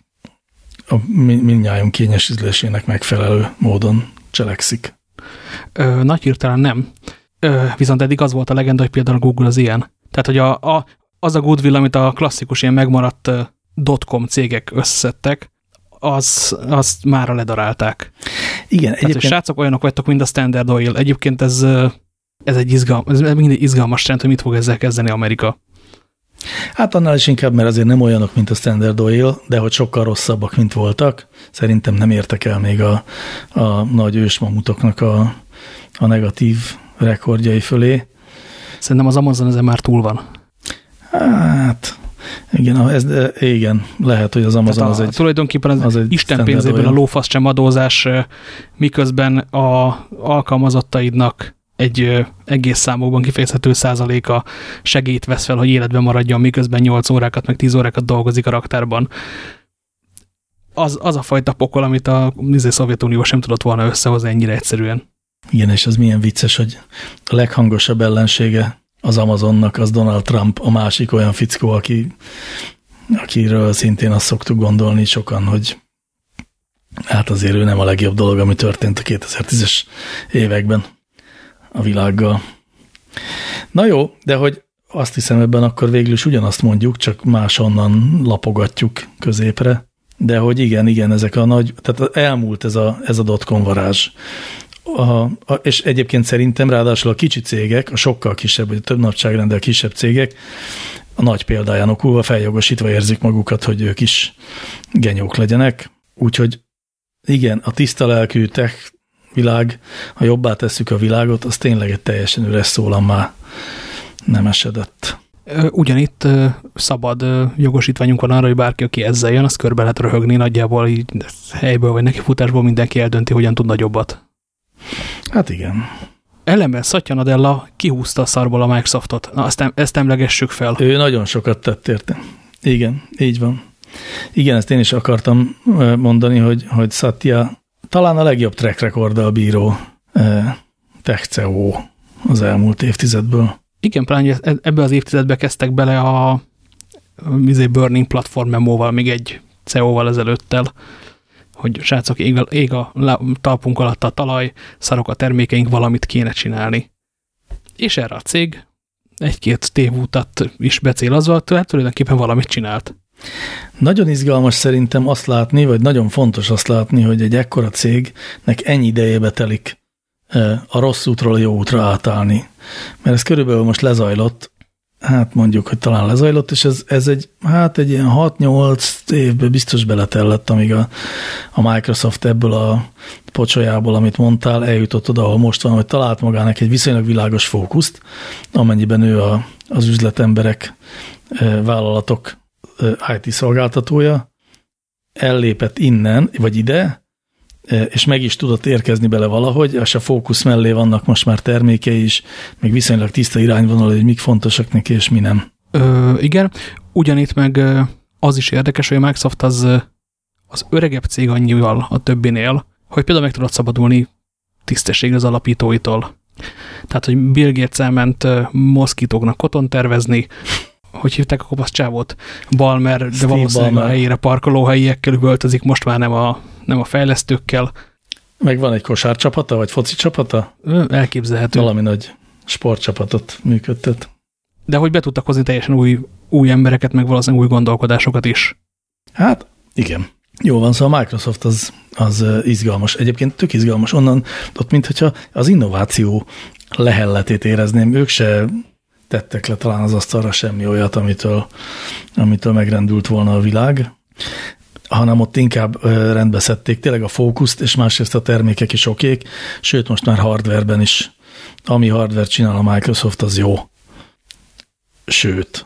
a mindnyájunk kényes ízlésének megfelelő módon cselekszik. Ö, nagy hirtelen nem. Ö, viszont eddig az volt a legenda, hogy például a Google az ilyen. Tehát, hogy a, a, az a goodwill, amit a klasszikus ilyen megmaradt dotcom cégek összeszedtek, az, azt mára ledarálták. Igen, Tehát, egyébként... srácok, olyanok vagytok, mint a Standard Oil. Egyébként ez, ez egy izgal, ez mindig izgalmas trend, hogy mit fog ezzel kezdeni Amerika. Hát annál is inkább, mert azért nem olyanok, mint a Standard Oil, de hogy sokkal rosszabbak, mint voltak. Szerintem nem értek el még a, a nagy ősmamutoknak a, a negatív rekordjai fölé. Szerintem az Amazon ezen már túl van. Hát, igen, ez, igen, lehet, hogy az Amazon a, az egy... Tulajdonképpen az, az egy Isten pénzéből a lófasz sem adózás, miközben a alkalmazottaidnak egy egész számokban kifejezhető százaléka segít vesz fel, hogy életben maradjon, miközben 8 órákat, meg 10 órákat dolgozik a raktárban. Az, az a fajta pokol, amit a izé, Szovjetunió sem tudott volna összehozni ennyire egyszerűen. Igen, és az milyen vicces, hogy a leghangosabb ellensége az Amazonnak az Donald Trump, a másik olyan fickó, aki, akiről szintén azt szoktuk gondolni sokan, hogy Hát azért ő nem a legjobb dolog, ami történt a 2010-es években a világgal. Na jó, de hogy azt hiszem ebben akkor végül is ugyanazt mondjuk, csak másonnan lapogatjuk középre, de hogy igen, igen, ezek a nagy, tehát elmúlt ez a, ez a dotcom varázs. A, a, és egyébként szerintem ráadásul a kicsi cégek, a sokkal kisebb, vagy a több nagyságrendel kisebb cégek a nagy példáján okulva feljogosítva érzik magukat, hogy ők is genyók legyenek. Úgyhogy igen, a tiszta lelkű tech világ, ha jobbá tesszük a világot, az tényleg egy teljesen üres szólam már nem esedett. Ugyanitt szabad jogosítványunk van arra, hogy bárki, aki ezzel jön, azt körbe lehet röhögni nagyjából így helyből vagy neki futásból mindenki eldönti, hogyan tud nagyobbat. Hát igen. Ellenben Satya Nadella kihúzta a szarból a Microsoftot. Na, ezt, ezt emlegessük fel. Ő nagyon sokat tett érte. Igen, így van. Igen, ezt én is akartam mondani, hogy, hogy Satya talán a legjobb track recorddal bíró tech CEO az elmúlt évtizedből. Igen, pláne e- ebbe az évtizedbe kezdtek bele a, a izé Burning Platform memóval, még egy CEO-val ezelőttel, hogy srácok, ég a, ég a talpunk alatt a talaj, szarok a termékeink, valamit kéne csinálni. És erre a cég egy-két tévútat is becélazva, tulajdonképpen valamit csinált. Nagyon izgalmas szerintem azt látni, vagy nagyon fontos azt látni, hogy egy ekkora cégnek ennyi idejébe telik a rossz útról a jó útra átállni. Mert ez körülbelül most lezajlott, hát mondjuk, hogy talán lezajlott, és ez, ez egy, hát egy ilyen 6-8 évben biztos beletellett, amíg a, a Microsoft ebből a pocsolyából, amit mondtál, eljutott oda, ahol most van, hogy talált magának egy viszonylag világos fókuszt, amennyiben ő a, az üzletemberek, vállalatok IT szolgáltatója, ellépett innen, vagy ide, és meg is tudott érkezni bele valahogy, és a fókusz mellé vannak most már termékei is, még viszonylag tiszta irányvonal, hogy mik fontosak neki, és mi nem. Ö, igen, ugyanitt meg az is érdekes, hogy a Microsoft az, az öregebb cég annyival a többinél, hogy például meg tudott szabadulni tisztesség az alapítóitól. Tehát, hogy Bill Gates elment moszkitóknak koton tervezni, hogy hívták a kopasz csávót? Balmer, de Steve valószínűleg Balmer. a helyére parkolóhelyiekkel üvöltözik, most már nem a, nem a fejlesztőkkel. Meg van egy kosárcsapata, vagy foci csapata? Elképzelhető. Valami nagy sportcsapatot működtet. De hogy be tudtak hozni teljesen új, új embereket, meg valószínűleg új gondolkodásokat is. Hát, igen. Jó van, szóval a Microsoft az, az izgalmas. Egyébként tök izgalmas. Onnan, ott mintha az innováció lehelletét érezném. Ők se tettek le talán az asztalra semmi olyat, amitől, amitől megrendült volna a világ, hanem ott inkább rendbe szedték tényleg a fókuszt, és másrészt a termékek is okék, sőt most már hardwareben is. Ami hardware csinál a Microsoft, az jó. Sőt.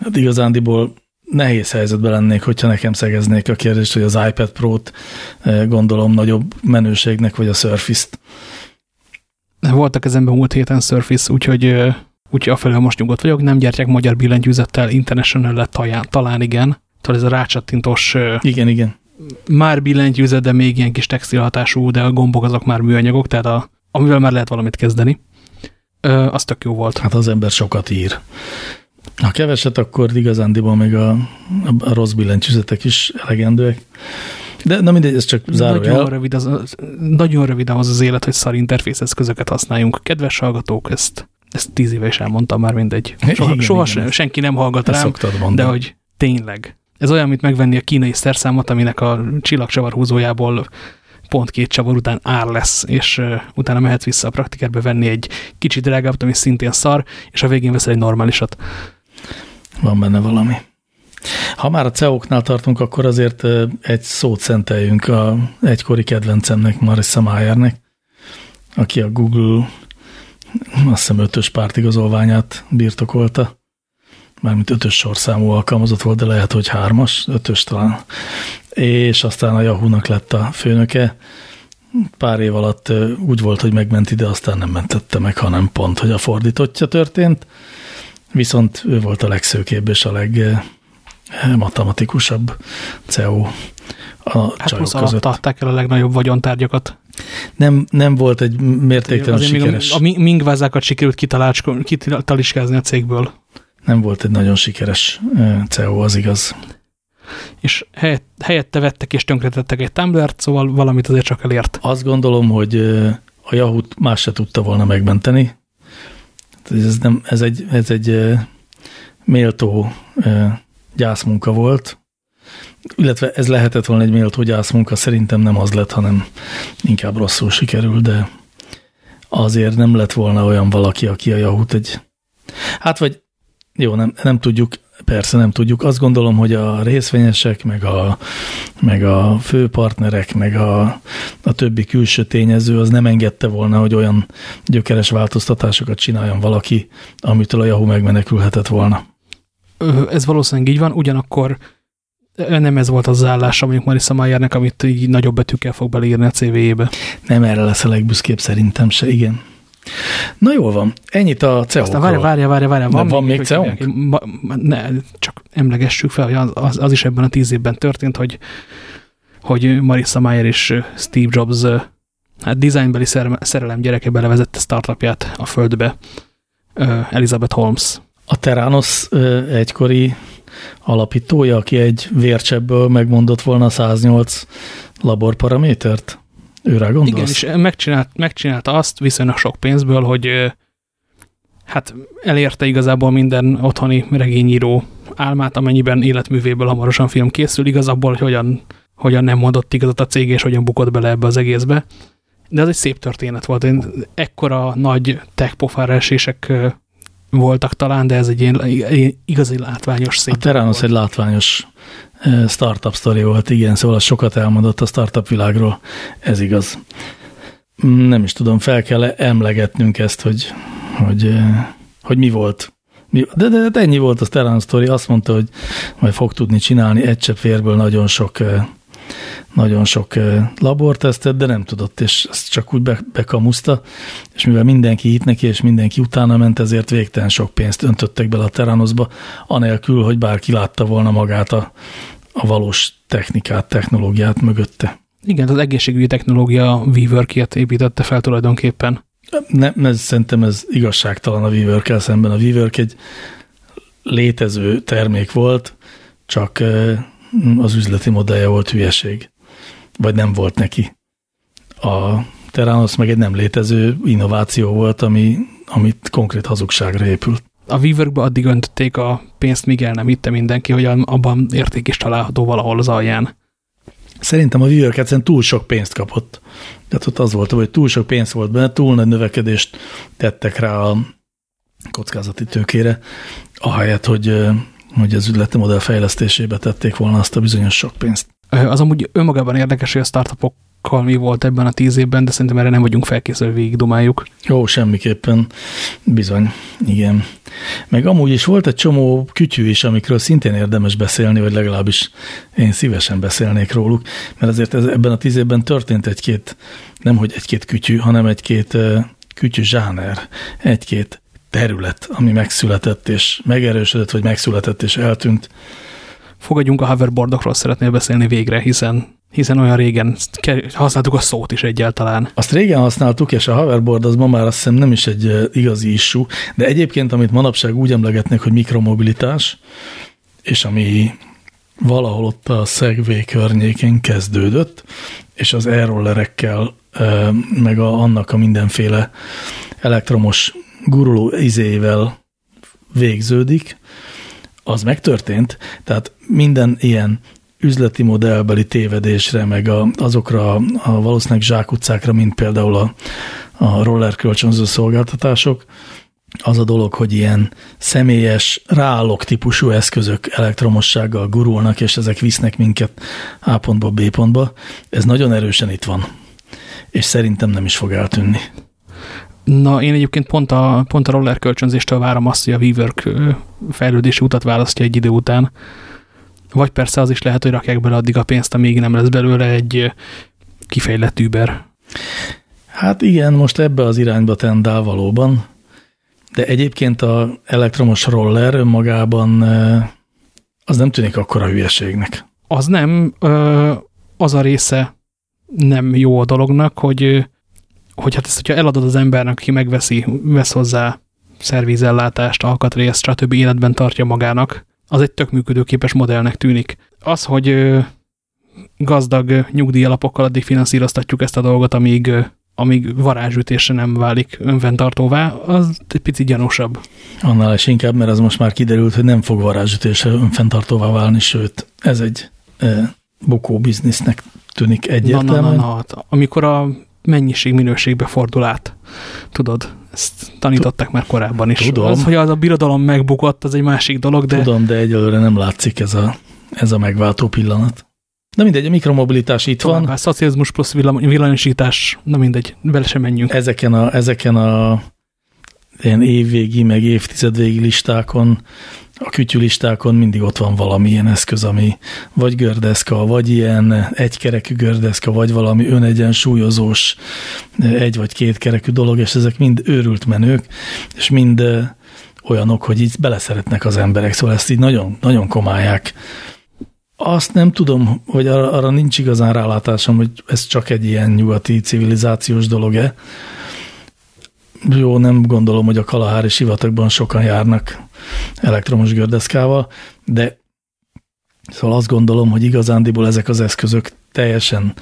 Hát igazándiból nehéz helyzetben lennék, hogyha nekem szegeznék a kérdést, hogy az iPad Pro-t gondolom nagyobb menőségnek, vagy a Surface-t voltak ezenben múlt héten Surface, úgyhogy, úgyhogy afelől most nyugodt vagyok, nem gyártják magyar billentyűzettel, international lett talán, talán igen. Talán ez a rácsattintós... Igen, igen. Már billentyűzet, de még ilyen kis textilhatású, de a gombok azok már műanyagok, tehát a, amivel már lehet valamit kezdeni. Ö, az tök jó volt. Hát az ember sokat ír. Ha keveset, akkor igazándiból még a, a rossz billentyűzetek is elegendőek. De na mindegy, ez csak zárójel. Nagyon rövid az, nagyon rövid az az élet, hogy szar interfész eszközöket használjunk. Kedves hallgatók, ezt, ezt tíz éve is elmondtam már mindegy. Soha, igen, soha igen, senki nem hallgat rám, de hogy tényleg. Ez olyan, mint megvenni a kínai szerszámot, aminek a csillagcsavar húzójából pont két csavar után ár lesz, és uh, utána mehetsz vissza a praktikerbe venni egy kicsit drágább, ami szintén szar, és a végén veszel egy normálisat. Van benne valami. Ha már a CEO-knál tartunk, akkor azért egy szót szenteljünk a egykori kedvencemnek, Marissa Mayernek, aki a Google azt hiszem ötös pártigazolványát birtokolta. Mármint ötös sorszámú alkalmazott volt, de lehet, hogy hármas, ötös talán. És aztán a Yahoo-nak lett a főnöke. Pár év alatt úgy volt, hogy megment ide, aztán nem mentette meg, hanem pont, hogy a fordítottja történt. Viszont ő volt a legszőkébb és a leg matematikusabb CEO a hát csajok között. adták el a legnagyobb vagyontárgyakat. Nem, nem volt egy mértéktelen sikeres. a, a mingvázákat sikerült kitaliskázni a cégből. Nem volt egy nagyon sikeres CEO, az igaz. és helyett, helyette vettek és tönkretettek egy Tumblr-t, szóval valamit azért csak elért. Azt gondolom, hogy a Yahoo más se tudta volna megmenteni. Ez, nem, ez egy, ez egy méltó gyászmunka volt, illetve ez lehetett volna egy méltó gyászmunka, szerintem nem az lett, hanem inkább rosszul sikerül, de azért nem lett volna olyan valaki, aki a yahoo egy... Hát vagy jó, nem, nem tudjuk, persze nem tudjuk. Azt gondolom, hogy a részvényesek, meg a, meg a főpartnerek, meg a, a többi külső tényező az nem engedte volna, hogy olyan gyökeres változtatásokat csináljon valaki, amitől a Yahoo megmenekülhetett volna. Ez valószínűleg így van, ugyanakkor nem ez volt az állása mondjuk Marissa Mayernek, amit így nagyobb betűkkel fog beleírni a CV-jébe. Nem erre lesz a legbüszkébb szerintem se, igen. Na jól van, ennyit a ceo Aztán várja, várja, várja, várja. Van, van még, még ceo Ne, csak emlegessük fel, hogy az, az, az is ebben a tíz évben történt, hogy, hogy Marissa Mayer és Steve Jobs hát designbeli szerelem gyereke belevezette startupját a földbe, Elizabeth Holmes. A Teranos egykori alapítója, aki egy vércsebből megmondott volna 108 laborparamétert? Őre gondolsz? Igen, és megcsinált, megcsinálta azt viszonylag sok pénzből, hogy hát elérte igazából minden otthoni regényíró álmát, amennyiben életművéből hamarosan film készül, igazából, hogy hogyan, hogyan nem mondott igazat a cég, és hogyan bukott bele ebbe az egészbe. De ez egy szép történet volt. Én ekkora nagy tech esések voltak talán, de ez egy ilyen igazi látványos szép. A Teranos egy látványos startup sztori volt, igen, szóval sokat elmondott a startup világról, ez igaz. Nem is tudom, fel kell -e emlegetnünk ezt, hogy, hogy, hogy mi volt. De, de, de ennyi volt a Teranos sztori, azt mondta, hogy majd fog tudni csinálni egy csepp vérből nagyon sok nagyon sok labortesztet, de nem tudott, és ezt csak úgy be, bekamuszta, és mivel mindenki hit neki, és mindenki utána ment, ezért végtelen sok pénzt öntöttek bele a Teranoszba, anélkül, hogy bárki látta volna magát a, a valós technikát, technológiát mögötte. Igen, az egészségügyi technológia WeWork-ét építette fel tulajdonképpen. Nem, ez, szerintem ez igazságtalan a WeWork-el szemben. A WeWork egy létező termék volt, csak az üzleti modellje volt hülyeség vagy nem volt neki. A Teranos meg egy nem létező innováció volt, ami, amit konkrét hazugságra épült. A weaver addig öntötték a pénzt, míg el nem hitte mindenki, hogy abban érték is található valahol az alján. Szerintem a Weaver egyszerűen túl sok pénzt kapott. Tehát ott az volt, hogy túl sok pénz volt benne, túl nagy növekedést tettek rá a kockázati tőkére, ahelyett, hogy, hogy az üzleti modell fejlesztésébe tették volna azt a bizonyos sok pénzt. Az amúgy önmagában érdekes, hogy a startupokkal mi volt ebben a tíz évben, de szerintem erre nem vagyunk felkészülve, végig dumáljuk. Jó, semmiképpen. Bizony, igen. Meg amúgy is volt egy csomó kütyű is, amikről szintén érdemes beszélni, vagy legalábbis én szívesen beszélnék róluk, mert azért ez, ebben a tíz évben történt egy-két, nem hogy egy-két kütyű, hanem egy-két kütyű zsáner, egy-két terület, ami megszületett és megerősödött, vagy megszületett és eltűnt fogadjunk a hoverboardokról szeretnél beszélni végre, hiszen hiszen olyan régen használtuk a szót is egyáltalán. Azt régen használtuk, és a hoverboard az ma már azt hiszem nem is egy igazi issue, de egyébként, amit manapság úgy emlegetnek, hogy mikromobilitás, és ami valahol ott a Segway környékén kezdődött, és az e-rollerekkel, meg a, annak a mindenféle elektromos guruló izével végződik, az megtörtént, tehát minden ilyen üzleti modellbeli tévedésre, meg a, azokra a, valószínűleg zsákutcákra, mint például a, a roller kölcsönző szolgáltatások, az a dolog, hogy ilyen személyes, ráállók típusú eszközök elektromossággal gurulnak, és ezek visznek minket A pontba B pontba. Ez nagyon erősen itt van, és szerintem nem is fog eltűnni. Na, én egyébként pont a, pont a roller kölcsönzéstől várom azt, hogy a WeWork fejlődési utat választja egy idő után. Vagy persze az is lehet, hogy rakják bele addig a pénzt, amíg nem lesz belőle egy kifejlett Uber. Hát igen, most ebbe az irányba tendál valóban, de egyébként a elektromos roller önmagában az nem tűnik akkora hülyeségnek. Az nem, az a része nem jó a dolognak, hogy hogy hát ezt, hogyha eladod az embernek, aki megveszi, vesz hozzá szervízellátást, alkatrészt, stb. életben tartja magának, az egy tök működőképes modellnek tűnik. Az, hogy gazdag nyugdíjalapokkal addig finanszíroztatjuk ezt a dolgot, amíg, amíg varázsütésre nem válik önfenntartóvá, az egy picit gyanúsabb. Annál is inkább, mert az most már kiderült, hogy nem fog varázsütésre önfenntartóvá válni, sőt, ez egy e, bukó biznisznek tűnik egyértelműen. Na, na, na, na, amikor a mennyiség-minőségbe fordul át, tudod, ezt tanították már korábban is. Tudom. Az, hogy az a birodalom megbukott, az egy másik dolog, de... Tudom, de egyelőre nem látszik ez a, ez a megváltó pillanat. Na mindegy, a mikromobilitás itt Tovább, van. A szocializmus plusz villanyosítás, na mindegy, bele sem menjünk. Ezeken a, ezeken a ilyen évvégi, meg évtizedvégi listákon, a kütyülistákon mindig ott van valamilyen eszköz, ami vagy gördeszka, vagy ilyen egykerekű gördeszka, vagy valami önegyensúlyozós egy vagy két kerekű dolog, és ezek mind őrült menők, és mind olyanok, hogy így beleszeretnek az emberek, szóval ezt így nagyon, nagyon komálják azt nem tudom, hogy arra, arra nincs igazán rálátásom, hogy ez csak egy ilyen nyugati civilizációs dolog-e. Jó, nem gondolom, hogy a Kalahári sivatagban sokan járnak elektromos gördeszkával, de szóval azt gondolom, hogy igazándiból ezek az eszközök teljesen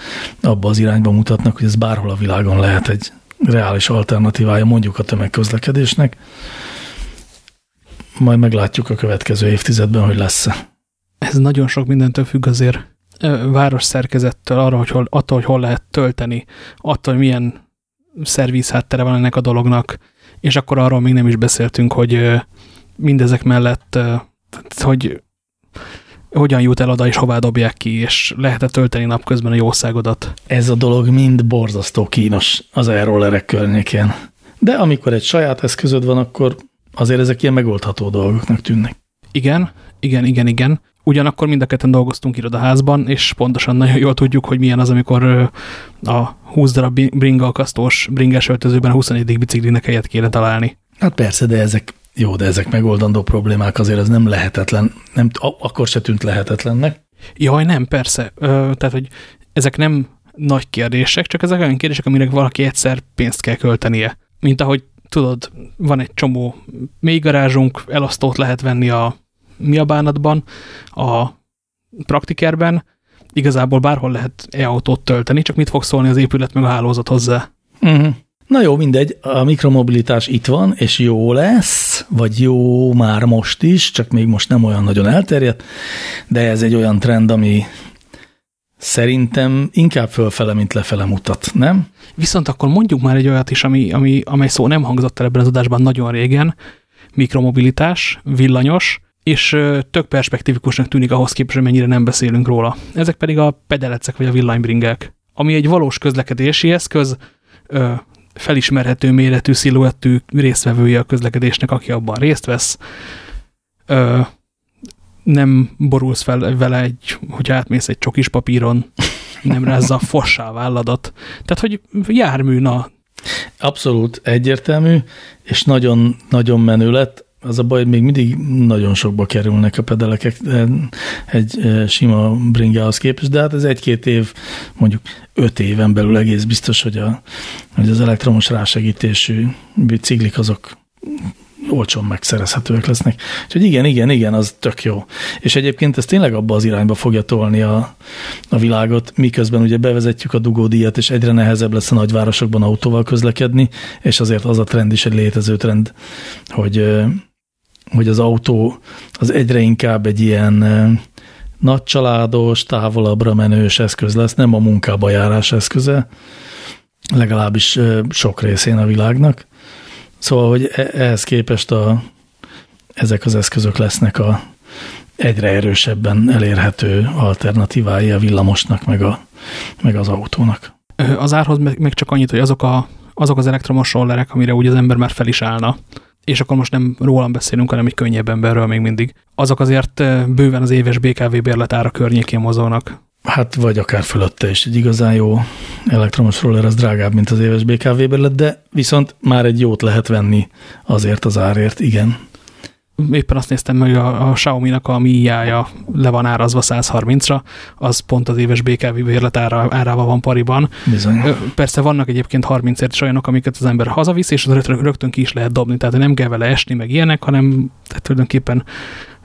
abba az irányba mutatnak, hogy ez bárhol a világon lehet egy reális alternatívája mondjuk a tömegközlekedésnek. Majd meglátjuk a következő évtizedben, hogy lesz-e ez nagyon sok mindentől függ azért város szerkezettől, arra, hogy hol, attól, hogy hol lehet tölteni, attól, hogy milyen háttere van ennek a dolognak, és akkor arról még nem is beszéltünk, hogy mindezek mellett, hogy hogyan jut el oda, és hová dobják ki, és lehet-e tölteni napközben a jószágodat. Ez a dolog mind borzasztó kínos az e környékén. De amikor egy saját eszközöd van, akkor azért ezek ilyen megoldható dolgoknak tűnnek. Igen, igen, igen, igen. Ugyanakkor mind a ketten dolgoztunk irodaházban, és pontosan nagyon jól tudjuk, hogy milyen az, amikor a 20 darab bringakasztós bringes öltözőben a 21. biciklinek helyet kéne találni. Hát persze, de ezek jó, de ezek megoldandó problémák azért ez nem lehetetlen, nem, akkor se tűnt lehetetlennek. Jaj, nem, persze. Ö, tehát, hogy ezek nem nagy kérdések, csak ezek olyan kérdések, amire valaki egyszer pénzt kell költenie. Mint ahogy tudod, van egy csomó mélygarázsunk, elosztót lehet venni a mi a bánatban, a praktikerben, igazából bárhol lehet e-autót tölteni, csak mit fog szólni az épület meg a hálózat hozzá. Uh mhm. -huh. Na jó, mindegy, a mikromobilitás itt van, és jó lesz, vagy jó már most is, csak még most nem olyan nagyon elterjedt, de ez egy olyan trend, ami szerintem inkább fölfele, mint lefele mutat, nem? Viszont akkor mondjuk már egy olyat is, ami, ami, amely szó nem hangzott el ebben az adásban nagyon régen, mikromobilitás, villanyos, és tök perspektívikusnak tűnik ahhoz képest, hogy mennyire nem beszélünk róla. Ezek pedig a pedelecek vagy a villanybringek, ami egy valós közlekedési eszköz, felismerhető méretű, sziluettű résztvevője a közlekedésnek, aki abban részt vesz. Nem borulsz fel vele, egy, hogy átmész egy csokis papíron, nem rázza fossá a válladat. Tehát, hogy jármű, na. Abszolút egyértelmű, és nagyon-nagyon menő lett az a baj, hogy még mindig nagyon sokba kerülnek a pedelek egy e, sima bringához képest, de hát ez egy-két év, mondjuk öt éven belül egész biztos, hogy, a, hogy az elektromos rásegítésű biciklik azok olcsón megszerezhetőek lesznek. Úgyhogy igen, igen, igen, az tök jó. És egyébként ez tényleg abba az irányba fogja tolni a, a világot, miközben ugye bevezetjük a dugódíjat, és egyre nehezebb lesz a nagyvárosokban autóval közlekedni, és azért az a trend is egy létező trend, hogy hogy az autó az egyre inkább egy ilyen nagycsaládos, távolabbra menős eszköz lesz, nem a munkába járás eszköze, legalábbis sok részén a világnak. Szóval, hogy e-, ehhez képest a, ezek az eszközök lesznek a egyre erősebben elérhető alternatívái a villamosnak, meg, a, meg az autónak. Az árhoz meg csak annyit, hogy azok, a, azok az elektromos rollerek, amire úgy az ember már fel is állna, és akkor most nem rólam beszélünk, hanem egy könnyebb emberről még mindig. Azok azért bőven az éves BKV bérletára környékén mozognak. Hát vagy akár fölötte is egy igazán jó elektromos roller, az drágább, mint az éves BKV bérlet, de viszont már egy jót lehet venni azért az árért, igen éppen azt néztem meg, a, a Xiaomi-nak a mi le van árazva 130-ra, az pont az éves BKV bérlet ára, árával van pariban. Bizony. Persze vannak egyébként 30 ért is olyanok, amiket az ember hazavisz, és rögtön, rögtön ki is lehet dobni, tehát nem kell vele esni, meg ilyenek, hanem tehát tulajdonképpen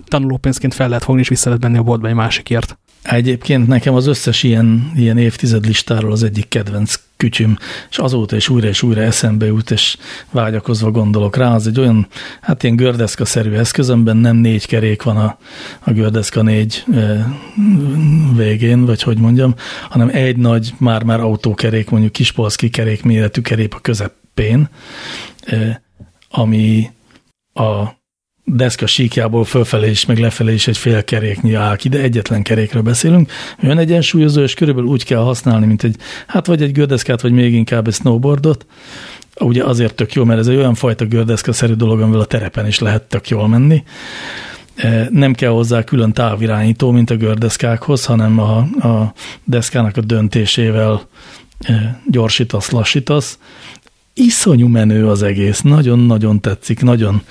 tanulópénzként fel lehet fogni, és vissza lehet menni a boltba egy másikért. Egyébként nekem az összes ilyen, ilyen évtized listáról az egyik kedvenc kütyüm, és azóta is újra és újra eszembe jut, és vágyakozva gondolok rá. Az egy olyan, hát ilyen gördeszka-szerű eszköz, amiben nem négy kerék van a, a gördeszka négy e, végén, vagy hogy mondjam, hanem egy nagy, már-már autókerék, mondjuk kispolszki kerék méretű kerék a közepén, e, ami a deszka síkjából fölfelé is, meg lefelé is egy fél keréknyi áll ki, de egyetlen kerékről beszélünk. Olyan egyensúlyozó, és körülbelül úgy kell használni, mint egy, hát vagy egy gördeszkát, vagy még inkább egy snowboardot. Ugye azért tök jó, mert ez egy olyan fajta gördeszka-szerű dolog, amivel a terepen is lehet tök jól menni. E, nem kell hozzá külön távirányító, mint a gördeszkákhoz, hanem a, a deszkának a döntésével e, gyorsítasz, lassítasz, iszonyú menő az egész, nagyon-nagyon tetszik, nagyon,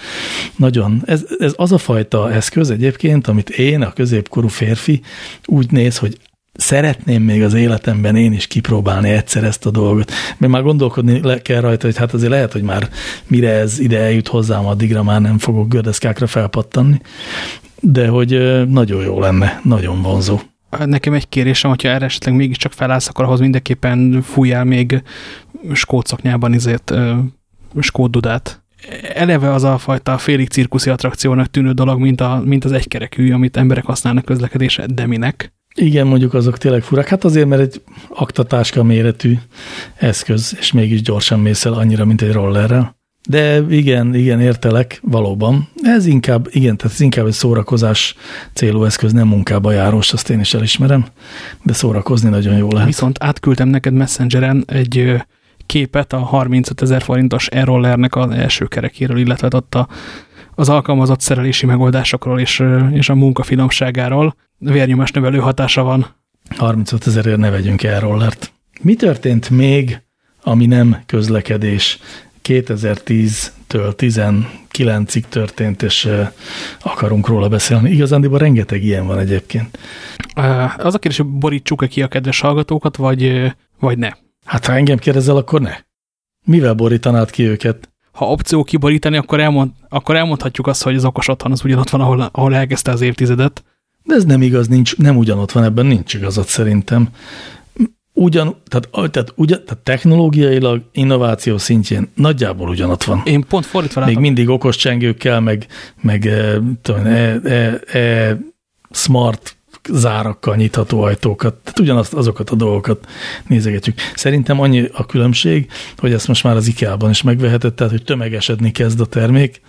nagyon. Ez, ez az a fajta eszköz egyébként, amit én, a középkorú férfi úgy néz, hogy szeretném még az életemben én is kipróbálni egyszer ezt a dolgot. Mert már gondolkodni le kell rajta, hogy hát azért lehet, hogy már mire ez ide eljut hozzám, addigra már nem fogok gördeszkákra felpattanni, de hogy nagyon jó lenne, nagyon vonzó. Nekem egy kérésem, hogyha erre esetleg mégiscsak felállsz, akkor ahhoz mindenképpen fújjál még skótszaknyában izét skótdudát. Eleve az a fajta félig cirkuszi attrakciónak tűnő dolog, mint, a, mint az egykerekű, amit emberek használnak közlekedésre, de minek? Igen, mondjuk azok tényleg furák. Hát azért, mert egy aktatáska méretű eszköz, és mégis gyorsan mész el annyira, mint egy rollerrel. De igen, igen, értelek, valóban. Ez inkább, igen, tehát ez inkább egy szórakozás célú eszköz, nem munkába járós, azt én is elismerem, de szórakozni nagyon jó lehet. Viszont átküldtem neked Messengeren egy képet a 35 ezer forintos e-rollernek az első kerekéről, illetve ott a, az alkalmazott szerelési megoldásokról és, és a munka finomságáról. Vérnyomás növelő hatása van. 35 ezerért ne vegyünk e-rollert. Mi történt még, ami nem közlekedés? 2010-től 19-ig történt, és akarunk róla beszélni. Igazándiban rengeteg ilyen van egyébként. Az a kérdés, hogy borítsuk-e ki a kedves hallgatókat, vagy, vagy ne? Hát ha engem kérdezel, akkor ne. Mivel borítanád ki őket? Ha opció kiborítani, akkor, elmond, akkor elmondhatjuk azt, hogy az okos otthon az ugyanott van, ahol, ahol elkezdte az évtizedet. De ez nem igaz, nincs, nem ugyanott van, ebben nincs igazat szerintem. Ugyan, tehát, tehát, ugyan, tehát technológiailag, innováció szintjén nagyjából ugyanott van. Én pont fordítva látom. Még mindig okos csengőkkel, meg, meg tudom, e, e, e, smart zárakkal nyitható ajtókat, tehát ugyanazt azokat a dolgokat nézegetjük. Szerintem annyi a különbség, hogy ezt most már az IKEA-ban is megvehetett, tehát hogy tömegesedni kezd a termék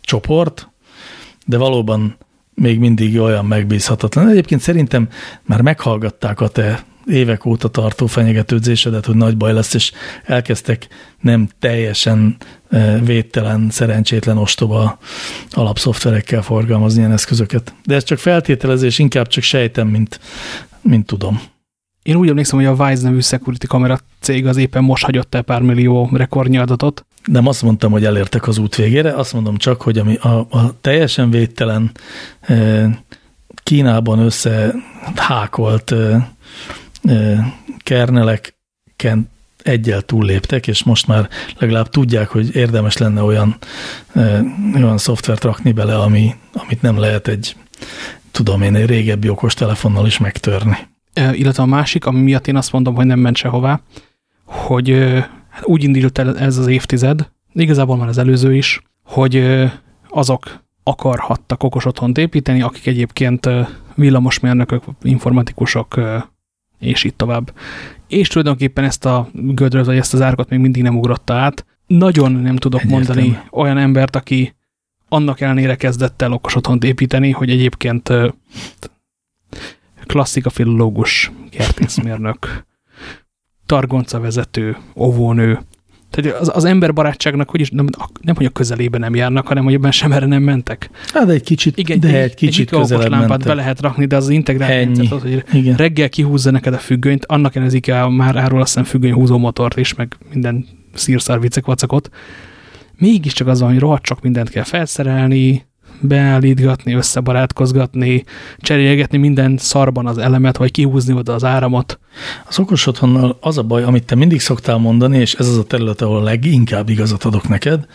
csoport, de valóban még mindig olyan megbízhatatlan. Egyébként szerintem már meghallgatták a te évek óta tartó fenyegetődzésedet, hogy nagy baj lesz, és elkezdtek nem teljesen e, védtelen, szerencsétlen ostoba alapszoftverekkel forgalmazni ilyen eszközöket. De ez csak feltételezés, inkább csak sejtem, mint, mint tudom. Én úgy emlékszem, hogy a Wise nevű security kamera cég az éppen most hagyott el pár millió rekordnyi adatot. Nem azt mondtam, hogy elértek az út végére, azt mondom csak, hogy ami a, a teljesen védtelen e, Kínában összehákolt e, kerneleken egyel túlléptek, és most már legalább tudják, hogy érdemes lenne olyan, olyan szoftvert rakni bele, ami, amit nem lehet egy, tudom én, egy régebbi okos telefonnal is megtörni. Illetve a másik, ami miatt én azt mondom, hogy nem ment sehová, hogy hát úgy indult el ez az évtized, igazából már az előző is, hogy azok akarhattak okos otthont építeni, akik egyébként villamosmérnökök, informatikusok, és így tovább. És tulajdonképpen ezt a gödröt, vagy ezt az árkot még mindig nem ugrotta át. Nagyon nem tudok Egyértelmű. mondani olyan embert, aki annak ellenére kezdett el okos otthont építeni, hogy egyébként klasszika filológus, kertészmérnök, targonca vezető, óvónő, tehát az, az emberbarátságnak hogy is nem, nem, hogy a közelében nem járnak, hanem hogy ebben sem erre nem mentek. Hát egy kicsit, Igen, de egy, egy kicsit egy közelebb lámpát mentek. be lehet rakni, de az, az integrált az, hogy Igen. reggel kihúzza neked a függönyt, annak ellenzik el már árul azt hiszem függöny motort is, meg minden szírszár viccek vacakot. Mégiscsak az van, hogy rohadt csak mindent kell felszerelni, beállítgatni, összebarátkozgatni, cserélgetni minden szarban az elemet, vagy kihúzni oda az áramot. Az okos otthonnal az a baj, amit te mindig szoktál mondani, és ez az a terület, ahol leginkább igazat adok neked,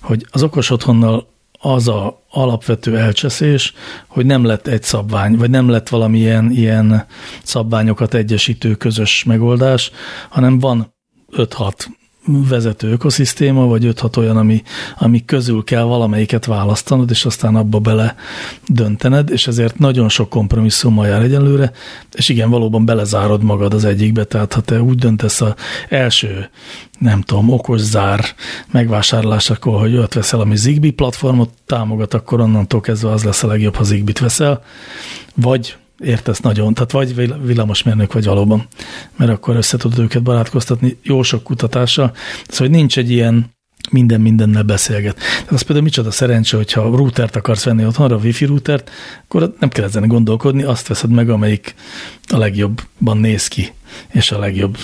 hogy az okos otthonnal az a alapvető elcseszés, hogy nem lett egy szabvány, vagy nem lett valamilyen ilyen szabványokat egyesítő közös megoldás, hanem van 5-6 vezető ökoszisztéma, vagy 5-6 olyan, ami, ami közül kell valamelyiket választanod, és aztán abba bele döntened, és ezért nagyon sok kompromisszummal jár egyelőre, és igen, valóban belezárod magad az egyikbe, tehát ha te úgy döntesz az első, nem tudom, okos zár megvásárlásakor, hogy olyat veszel, ami Zigbee platformot támogat, akkor onnantól kezdve az lesz a legjobb, ha Zigbee-t veszel, vagy értesz nagyon, tehát vagy villamosmérnök vagy valóban, mert akkor össze tudod őket barátkoztatni jó sok kutatással, szóval hogy nincs egy ilyen minden mindennel beszélget. Tehát az például micsoda szerencse, hogyha routert akarsz venni otthonra, wifi routert, akkor nem kell ezen gondolkodni, azt veszed meg, amelyik a legjobban néz ki, és a legjobb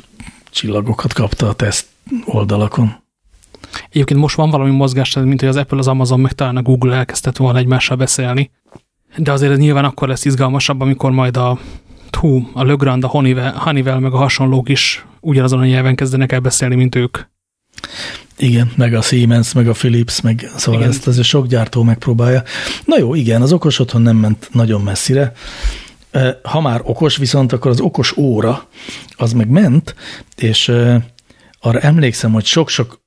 csillagokat kapta a teszt oldalakon. Egyébként most van valami mozgás, mint hogy az Apple, az Amazon, meg talán a Google elkezdett volna egymással beszélni, de azért ez nyilván akkor lesz izgalmasabb, amikor majd a, hú, a Legrand, a Honeywell, Honeywell meg a hasonlók is ugyanazon a nyelven kezdenek el beszélni, mint ők. Igen, meg a Siemens, meg a Philips, meg szóval igen. ezt azért sok gyártó megpróbálja. Na jó, igen, az okos otthon nem ment nagyon messzire. Ha már okos, viszont akkor az okos óra, az meg ment, és arra emlékszem, hogy sok-sok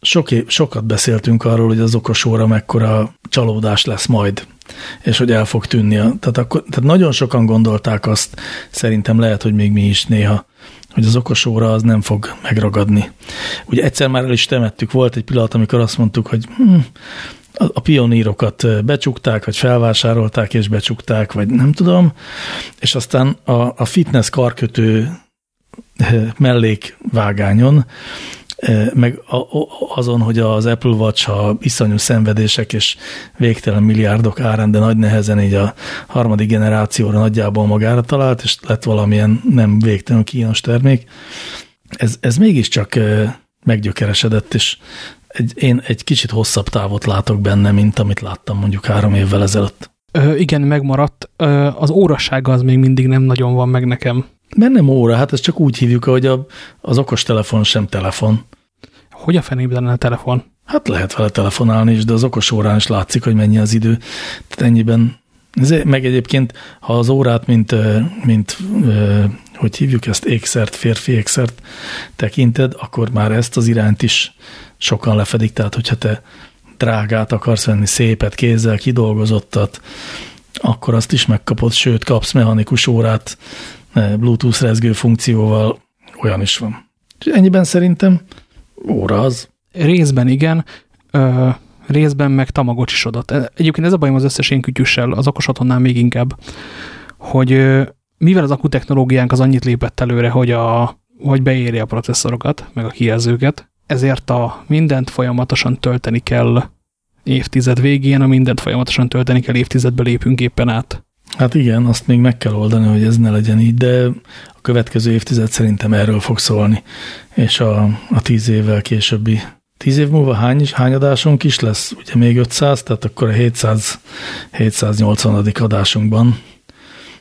sok, sokat beszéltünk arról, hogy az okos óra mekkora csalódás lesz majd és hogy el fog tűnni. Tehát, akkor, tehát nagyon sokan gondolták azt, szerintem lehet, hogy még mi is néha, hogy az okos óra az nem fog megragadni. Ugye egyszer már el is temettük, volt egy pillanat, amikor azt mondtuk, hogy hm, a pionírokat becsukták, vagy felvásárolták és becsukták, vagy nem tudom, és aztán a, a fitness karkötő mellékvágányon meg azon, hogy az Apple Watch a iszonyú szenvedések és végtelen milliárdok árán, de nagy nehezen így a harmadik generációra nagyjából magára talált, és lett valamilyen nem végtelen kínos termék. Ez, ez mégiscsak meggyökeresedett, és egy, én egy kicsit hosszabb távot látok benne, mint amit láttam mondjuk három évvel ezelőtt. Ö, igen, megmaradt. Ö, az órasága az még mindig nem nagyon van meg nekem. Mert nem óra, hát ezt csak úgy hívjuk, hogy a, az okos telefon sem telefon. Hogy a fenében lenne a telefon? Hát lehet vele telefonálni is, de az okos órán is látszik, hogy mennyi az idő. Tehát ennyiben, meg egyébként, ha az órát, mint, mint hogy hívjuk ezt, ékszert, férfi ékszert tekinted, akkor már ezt az irányt is sokan lefedik. Tehát, hogyha te drágát akarsz venni, szépet, kézzel kidolgozottat, akkor azt is megkapod, sőt, kapsz mechanikus órát, Bluetooth rezgő funkcióval, olyan is van. Ennyiben szerintem óra az. Részben igen, ö, részben meg tamagocsisodat. Egyébként ez a bajom az összes én kütyüssel, az okos otthonnál még inkább, hogy ö, mivel az technológiánk az annyit lépett előre, hogy, a, hogy beéri a processzorokat, meg a kijelzőket, ezért a mindent folyamatosan tölteni kell évtized végén, a mindent folyamatosan tölteni kell évtizedbe lépünk éppen át. Hát igen, azt még meg kell oldani, hogy ez ne legyen így, de a következő évtized szerintem erről fog szólni, és a, a tíz évvel későbbi Tíz év múlva hány, hány adásunk is lesz? Ugye még 500, tehát akkor a 700, 780. adásunkban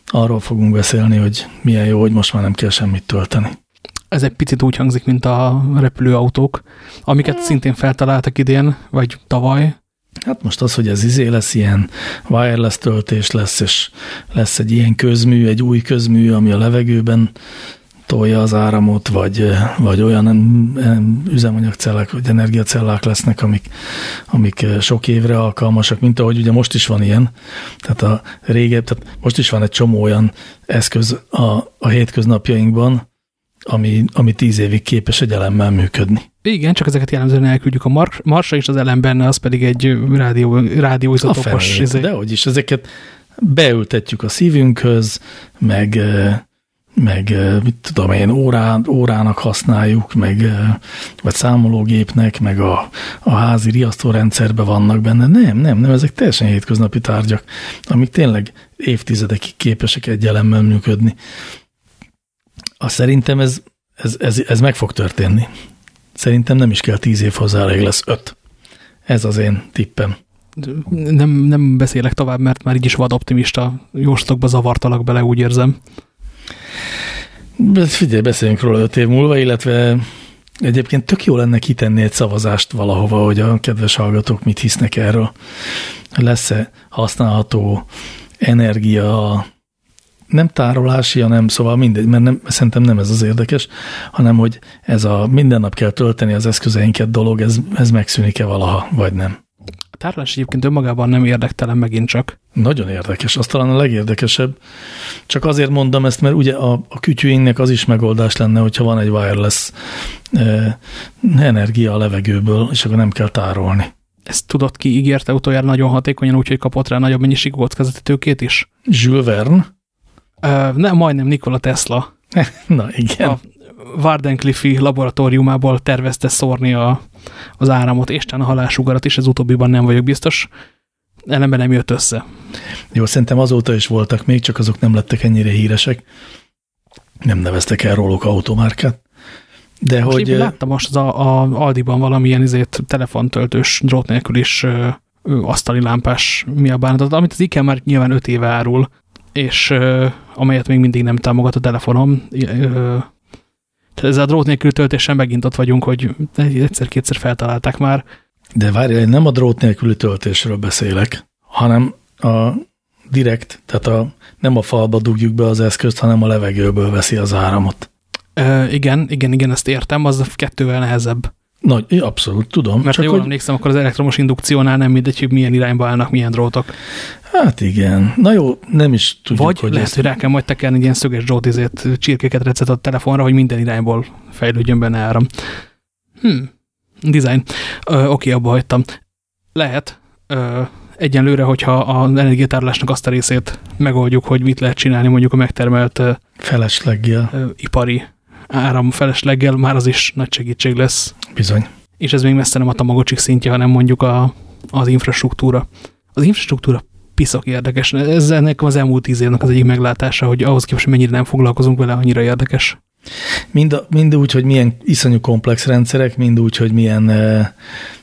arról fogunk beszélni, hogy milyen jó, hogy most már nem kell semmit tölteni. Ez egy picit úgy hangzik, mint a repülőautók, amiket szintén feltaláltak idén, vagy tavaly, Hát most az, hogy ez izé lesz, ilyen wireless töltés lesz, és lesz egy ilyen közmű, egy új közmű, ami a levegőben tolja az áramot, vagy, vagy olyan üzemanyagcellák, vagy energiacellák lesznek, amik, amik sok évre alkalmasak, mint ahogy ugye most is van ilyen. Tehát a régebb, tehát most is van egy csomó olyan eszköz a, a hétköznapjainkban, ami, ami tíz évig képes egy elemmel működni. Igen, csak ezeket jellemzően elküldjük a mar Marsra, és az elem benne, az pedig egy rádió, rádióizotopos. Izé. De hogy is, ezeket beültetjük a szívünkhöz, meg, meg mit tudom én, órá, órának használjuk, meg vagy számológépnek, meg a, a házi riasztórendszerben vannak benne. Nem, nem, nem, ezek teljesen hétköznapi tárgyak, amik tényleg évtizedekig képesek egy elemmel működni. Azt szerintem ez, ez, ez, ez meg fog történni. Szerintem nem is kell tíz év hozzá, elég lesz öt. Ez az én tippem. Nem, nem beszélek tovább, mert már így is vad optimista jóslatokba zavartalak bele, úgy érzem. Figyelj, beszéljünk róla öt év múlva, illetve Egyébként tök jó lenne kitenni egy szavazást valahova, hogy a kedves hallgatók mit hisznek erről. Lesz-e használható energia, nem tárolási, hanem szóval mindegy, mert nem, szerintem nem ez az érdekes, hanem hogy ez a minden nap kell tölteni az eszközeinket dolog, ez, ez megszűnik-e valaha, vagy nem. A tárolás egyébként önmagában nem érdektelen megint csak. Nagyon érdekes, az talán a legérdekesebb. Csak azért mondom ezt, mert ugye a, a kütyűinknek az is megoldás lenne, hogyha van egy wireless eh, energia a levegőből, és akkor nem kell tárolni. Ezt tudod ki ígérte utoljára nagyon hatékonyan, úgyhogy kapott rá nagyobb mennyiségű kockázati tőkét is? Jules Verne? Uh, nem, majdnem Nikola Tesla. Na igen. A Wardenclyffe laboratóriumából tervezte szórni a, az áramot, és a halálsugarat is, ez utóbbiban nem vagyok biztos. Ellenben nem jött össze. Jó, szerintem azóta is voltak még, csak azok nem lettek ennyire híresek. Nem neveztek el róluk automárkát. De most hogy... Láttam most az a, a Aldiban valamilyen izét, telefontöltős, drót nélkül is ö, ö, asztali lámpás mi a bánatot, amit az IKEA már nyilván 5 éve árul, és ö, amelyet még mindig nem támogat a telefonom. Ö, ezzel a drót nélkül töltésen megint ott vagyunk, hogy egyszer-kétszer feltalálták már. De várj, én nem a drót nélküli töltésről beszélek, hanem a direkt, tehát a, nem a falba dugjuk be az eszközt, hanem a levegőből veszi az áramot. Ö, igen, igen, igen, ezt értem, az a kettővel nehezebb. Nagy, abszolút tudom. Mert csak jól hogy... emlékszem, akkor az elektromos indukciónál nem mindegy, hogy milyen irányba állnak, milyen drótok. Hát igen. Na jó, nem is tudjuk, Vagy hogy lehet, ezt... hogy rá kell majd tekerni ilyen szöges drótizét, csirkéket recet a telefonra, hogy minden irányból fejlődjön benne áram. Hm. Design. Oké, okay, abba hagytam. Lehet. Ö, egyenlőre, hogyha az energiatárolásnak azt a részét megoldjuk, hogy mit lehet csinálni mondjuk a megtermelt felesleggel. ipari áram felesleggel, már az is nagy segítség lesz. Bizony. És ez még messze nem a tamagocsik szintje, hanem mondjuk a, az infrastruktúra. Az infrastruktúra piszok érdekes. Ez ennek az elmúlt tíz évnek az egyik meglátása, hogy ahhoz képest, mennyire nem foglalkozunk vele, annyira érdekes. Mind, a, mind úgy, hogy milyen iszonyú komplex rendszerek, mind úgy, hogy milyen e,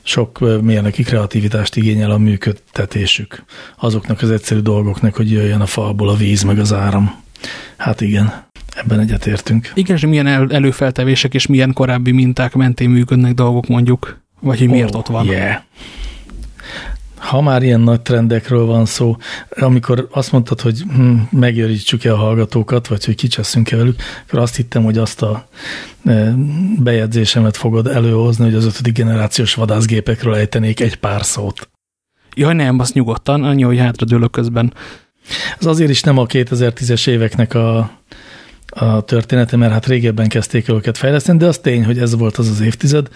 sok e, mérnöki kreativitást igényel a működtetésük azoknak az egyszerű dolgoknak, hogy jöjjön a falból a víz meg az áram. Hát igen. Ebben egyetértünk. Igen, és milyen el, előfeltevések és milyen korábbi minták mentén működnek dolgok mondjuk, vagy hogy miért oh, ott van. Yeah. Ha már ilyen nagy trendekről van szó, amikor azt mondtad, hogy hm, megjörítsük-e a hallgatókat, vagy hogy kicseszünk-e velük, akkor azt hittem, hogy azt a e, bejegyzésemet fogod előhozni, hogy az ötödik generációs vadászgépekről ejtenék egy pár szót. Jaj, nem, azt nyugodtan, annyi, hogy hátradőlök közben. Ez azért is nem a 2010-es éveknek a a története, mert hát régebben kezdték el őket fejleszteni, de az tény, hogy ez volt az az évtized,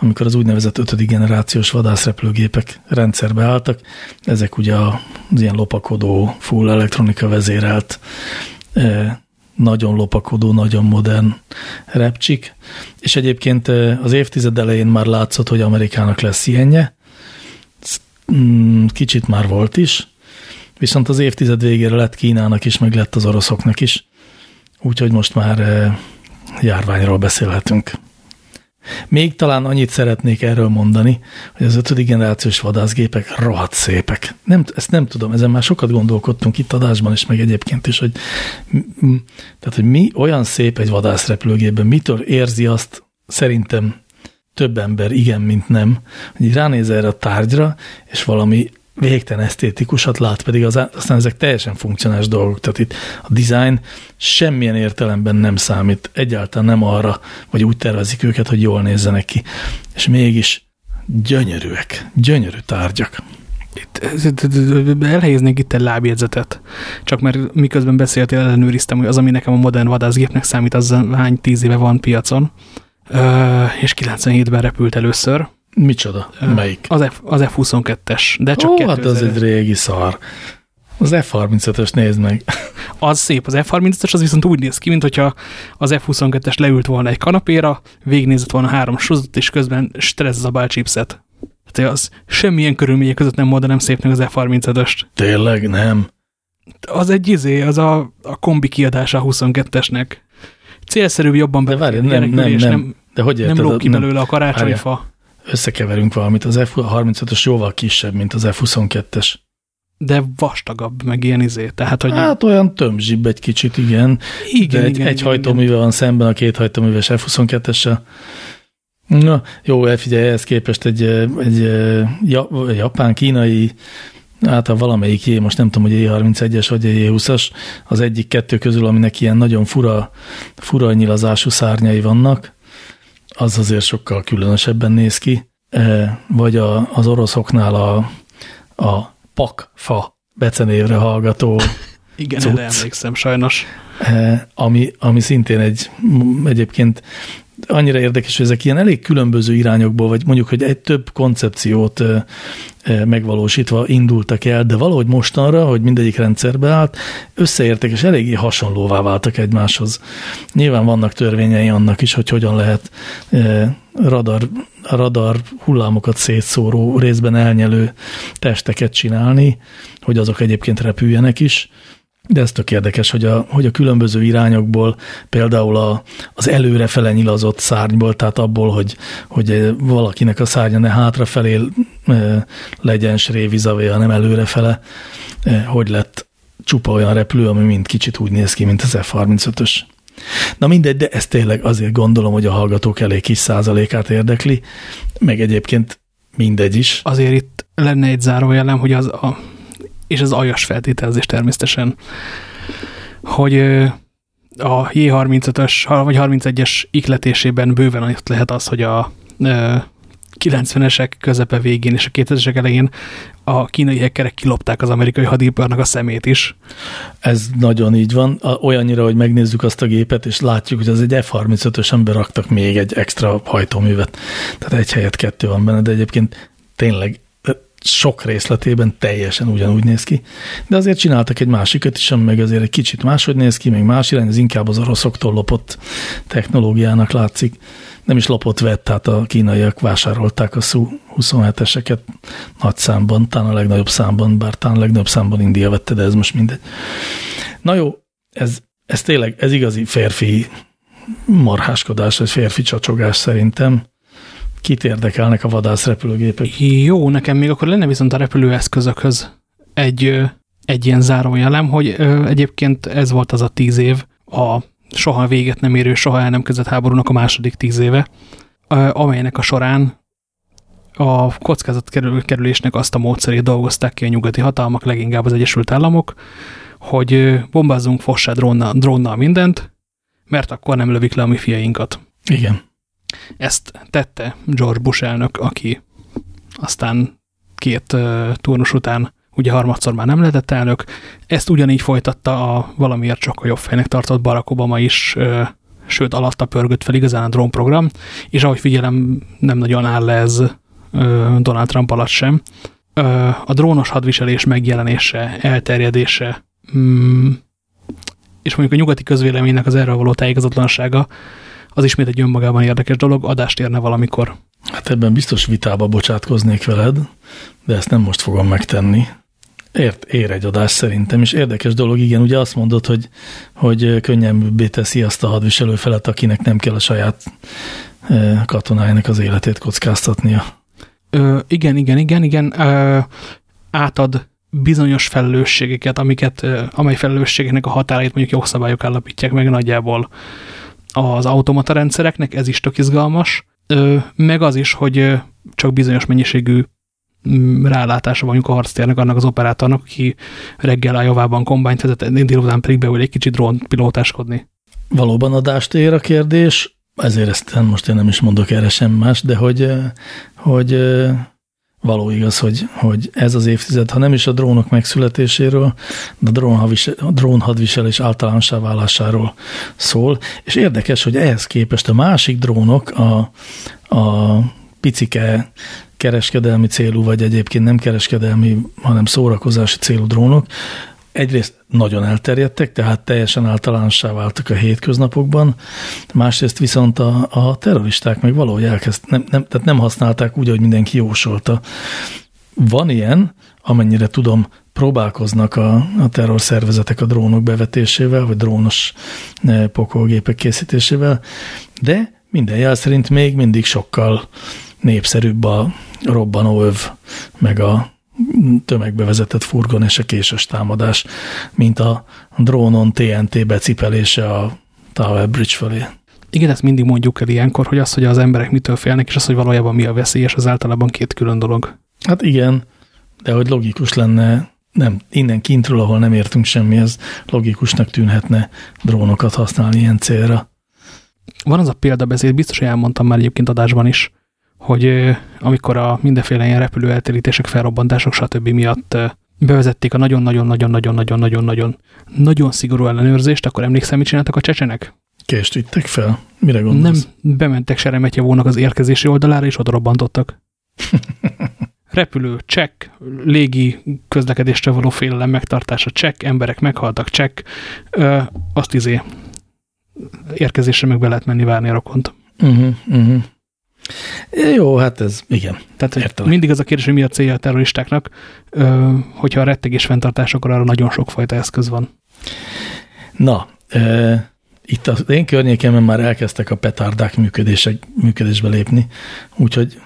amikor az úgynevezett ötödik generációs vadászrepülőgépek rendszerbe álltak. Ezek ugye az ilyen lopakodó, full elektronika vezérelt, e, nagyon lopakodó, nagyon modern repcsik, és egyébként e, az évtized elején már látszott, hogy Amerikának lesz ilyenje, mm, kicsit már volt is, viszont az évtized végére lett Kínának is, meg lett az oroszoknak is, úgyhogy most már eh, járványról beszélhetünk. Még talán annyit szeretnék erről mondani, hogy az ötödik generációs vadászgépek rohadt szépek. Nem, ezt nem tudom, ezen már sokat gondolkodtunk itt adásban is, meg egyébként is, hogy, tehát, hogy mi olyan szép egy vadászrepülőgépben, mitől érzi azt szerintem több ember igen, mint nem, hogy ránéz erre a tárgyra, és valami végtelen esztétikusat lát, pedig az, aztán ezek teljesen funkcionális dolgok. Tehát itt a design semmilyen értelemben nem számít, egyáltalán nem arra, vagy úgy tervezik őket, hogy jól nézzenek ki. És mégis gyönyörűek, gyönyörű tárgyak. Itt, elhelyeznék itt egy lábjegyzetet. Csak mert miközben beszéltél, ellenőriztem, hogy az, ami nekem a modern vadászgépnek számít, az hány tíz éve van piacon. És 97-ben repült először Micsoda? Melyik? Az, F, az F-22-es, de csak Ó, 2000. hát az egy régi szar. Az F-35-ös nézd meg. Az szép, az F-35-ös az viszont úgy néz ki, mint hogyha az F-22-es leült volna egy kanapéra, végignézett volna három suzot, és közben stresszabál chipset. Tehát az semmilyen körülmények között nem mondanám szépnek az F-35-öst. Tényleg nem? Az egy izé, az a, a kombi kiadása a 22-esnek. Célszerűbb jobban be. De várj, nem, nem, nem, nem. De hogy érted? Nem lók ki belőle a karácsonyfa. Várja összekeverünk valamit. Az F-35-ös jóval kisebb, mint az F-22-es. De vastagabb, meg ilyen izé. Tehát, hogy... Hát olyan tömzsibb egy kicsit, igen. igen de egy, igen, egy igen, hajtóműve igen. van szemben a két hajtóműves F-22-essel. Na, jó, elfigyelj, ehhez képest egy, egy, egy japán-kínai hát a valamelyik, most nem tudom, hogy E31-es vagy E20-as, az egyik kettő közül, aminek ilyen nagyon fura, fura nyilazású szárnyai vannak, az azért sokkal különösebben néz ki. Vagy a, az oroszoknál a, a pakfa becenévre hallgató Igen, cucc, erre emlékszem sajnos. Ami, ami szintén egy egyébként annyira érdekes, hogy ezek ilyen elég különböző irányokból, vagy mondjuk, hogy egy több koncepciót megvalósítva indultak el, de valahogy mostanra, hogy mindegyik rendszerbe állt, összeértek, és eléggé hasonlóvá váltak egymáshoz. Nyilván vannak törvényei annak is, hogy hogyan lehet radar, radar hullámokat szétszóró, részben elnyelő testeket csinálni, hogy azok egyébként repüljenek is, de ez tök érdekes, hogy a, hogy a különböző irányokból, például a, az előrefele nyilazott szárnyból, tehát abból, hogy, hogy valakinek a szárnya ne hátrafelé e, legyen srévizavé, hanem előrefele, e, hogy lett csupa olyan repülő, ami mind kicsit úgy néz ki, mint az F-35-ös. Na mindegy, de ezt tényleg azért gondolom, hogy a hallgatók elég kis százalékát érdekli, meg egyébként mindegy is. Azért itt lenne egy zárójelem, hogy az a és az aljas feltételezés természetesen, hogy a J35-ös vagy 31-es ikletésében bőven ott lehet az, hogy a 90-esek közepe végén és a 2000-esek elején a kínai hekkerek kilopták az amerikai hadiparnak a szemét is. Ez nagyon így van. Olyannyira, hogy megnézzük azt a gépet, és látjuk, hogy az egy F-35-ös ember raktak még egy extra hajtóművet. Tehát egy helyet kettő van benne, de egyébként tényleg sok részletében teljesen ugyanúgy néz ki, de azért csináltak egy másikat is, ami meg azért egy kicsit máshogy néz ki, még más irány, ez inkább az oroszoktól lopott technológiának látszik. Nem is lopott vett, tehát a kínaiak vásárolták a Su-27-eseket nagy számban, talán a legnagyobb számban, bár talán a legnagyobb számban India vette, de ez most mindegy. Na jó, ez, ez tényleg, ez igazi férfi marháskodás, vagy férfi csacsogás szerintem Kit érdekelnek a vadászrepülőgépek? Jó, nekem még akkor lenne viszont a repülőeszközökhöz egy, egy ilyen zárójelem, hogy egyébként ez volt az a tíz év, a soha véget nem érő, soha el nem között háborúnak a második tíz éve, amelynek a során a kockázatkerülésnek azt a módszerét dolgozták ki a nyugati hatalmak, leginkább az Egyesült Államok, hogy bombázzunk fossá drónnal, drónnal mindent, mert akkor nem lövik le a mi fiainkat. Igen. Ezt tette George Bush elnök, aki aztán két turnus után ugye harmadszor már nem lehetett elnök. Ezt ugyanígy folytatta a valamiért csak a jobb fejnek tartott Barack Obama is, uh, sőt alatta pörgött fel igazán a drone program, és ahogy figyelem, nem nagyon áll le ez uh, Donald Trump alatt sem. Uh, a drónos hadviselés megjelenése, elterjedése, mm, és mondjuk a nyugati közvéleménynek az erről való tájékozatlansága az ismét egy önmagában érdekes dolog, adást érne valamikor. Hát ebben biztos vitába bocsátkoznék veled, de ezt nem most fogom megtenni. Ért, ér egy adás szerintem, és érdekes dolog, igen, ugye azt mondod, hogy, hogy könnyebbé teszi azt a hadviselő felet, akinek nem kell a saját e, katonájának az életét kockáztatnia. Ö, igen, igen, igen, igen. Ö, átad bizonyos felelősségeket, amiket, amely felelősségeknek a határait mondjuk jogszabályok állapítják meg nagyjából az automata rendszereknek, ez is tök izgalmas, meg az is, hogy csak bizonyos mennyiségű mm, rálátása van, a harctérnek annak az operátornak, aki reggel a javában kombányt vezet, délután pedig beül egy kicsit drón pilótáskodni. Valóban adást ér a kérdés, ezért ezt most én nem is mondok erre sem más, de hogy, hogy való igaz, hogy, hogy ez az évtized, ha nem is a drónok megszületéséről, de a drón, a drón hadviselés általánossá válásáról szól, és érdekes, hogy ehhez képest a másik drónok, a, a picike kereskedelmi célú, vagy egyébként nem kereskedelmi, hanem szórakozási célú drónok, egyrészt nagyon elterjedtek, tehát teljesen általánossá váltak a hétköznapokban, másrészt viszont a, a terroristák meg valahogy elkezd, nem, nem, tehát nem használták úgy, hogy mindenki jósolta. Van ilyen, amennyire tudom, próbálkoznak a, a terrorszervezetek a drónok bevetésével, vagy drónos e, pokolgépek készítésével, de minden jel szerint még mindig sokkal népszerűbb a robbanóöv, meg a tömegbe vezetett furgon és a késes támadás, mint a drónon TNT becipelése a Tower Bridge felé. Igen, ezt mindig mondjuk el ilyenkor, hogy az, hogy az emberek mitől félnek, és az, hogy valójában mi a veszélyes, az általában két külön dolog. Hát igen, de hogy logikus lenne, nem, innen kintről, ahol nem értünk semmihez, logikusnak tűnhetne drónokat használni ilyen célra. Van az a példabeszéd, biztos, hogy elmondtam már egyébként adásban is, hogy amikor a mindenféle ilyen repülő eltérítések, felrobbantások, stb. miatt bevezették a nagyon-nagyon-nagyon-nagyon-nagyon-nagyon-nagyon nagyon szigorú ellenőrzést, akkor emlékszem, mit csináltak a csecsenek? Kést vittek fel? Mire gondolsz? Nem, bementek Seremetjevónak az érkezési oldalára, és oda robbantottak. Repülő, csekk, légi közlekedésre való félelem megtartása, csekk, emberek meghaltak, csekk, ö, azt izé, érkezésre meg be lehet menni várni a rokont. Uh -huh, uh -huh. Jó, hát ez igen. Tehát Értelek. mindig az a kérdés, hogy mi a célja a terroristáknak, hogyha a rettegés fenntartás, akkor arra nagyon sokfajta eszköz van. Na, e, itt az én környékemen már elkezdtek a petárdák működések, működésbe lépni, úgyhogy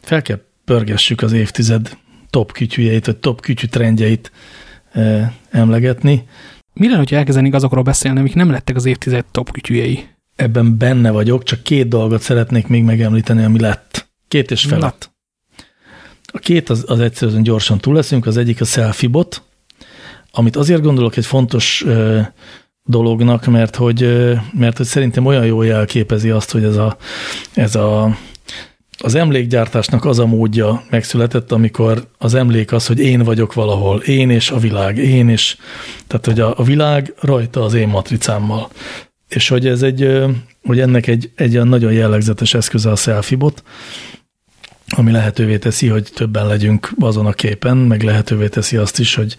fel kell pörgessük az évtized top kütyüjeit, vagy top kütyű trendjeit e, emlegetni. Mi lenne, hogyha elkezdenénk azokról beszélni, amik nem lettek az évtized top kütyüjei? Ebben benne vagyok, csak két dolgot szeretnék még megemlíteni, ami lett. Két és felett. A két az, az egyszerűen gyorsan túl leszünk, az egyik a selfie bot, amit azért gondolok egy fontos ö, dolognak, mert hogy, ö, mert hogy szerintem olyan jól jelképezi azt, hogy ez a, ez a az emlékgyártásnak az a módja megszületett, amikor az emlék az, hogy én vagyok valahol, én és a világ, én és, tehát hogy a, a világ rajta az én matricámmal és hogy ez egy, hogy ennek egy, egy olyan nagyon jellegzetes eszköze a selfie bot, ami lehetővé teszi, hogy többen legyünk azon a képen, meg lehetővé teszi azt is, hogy,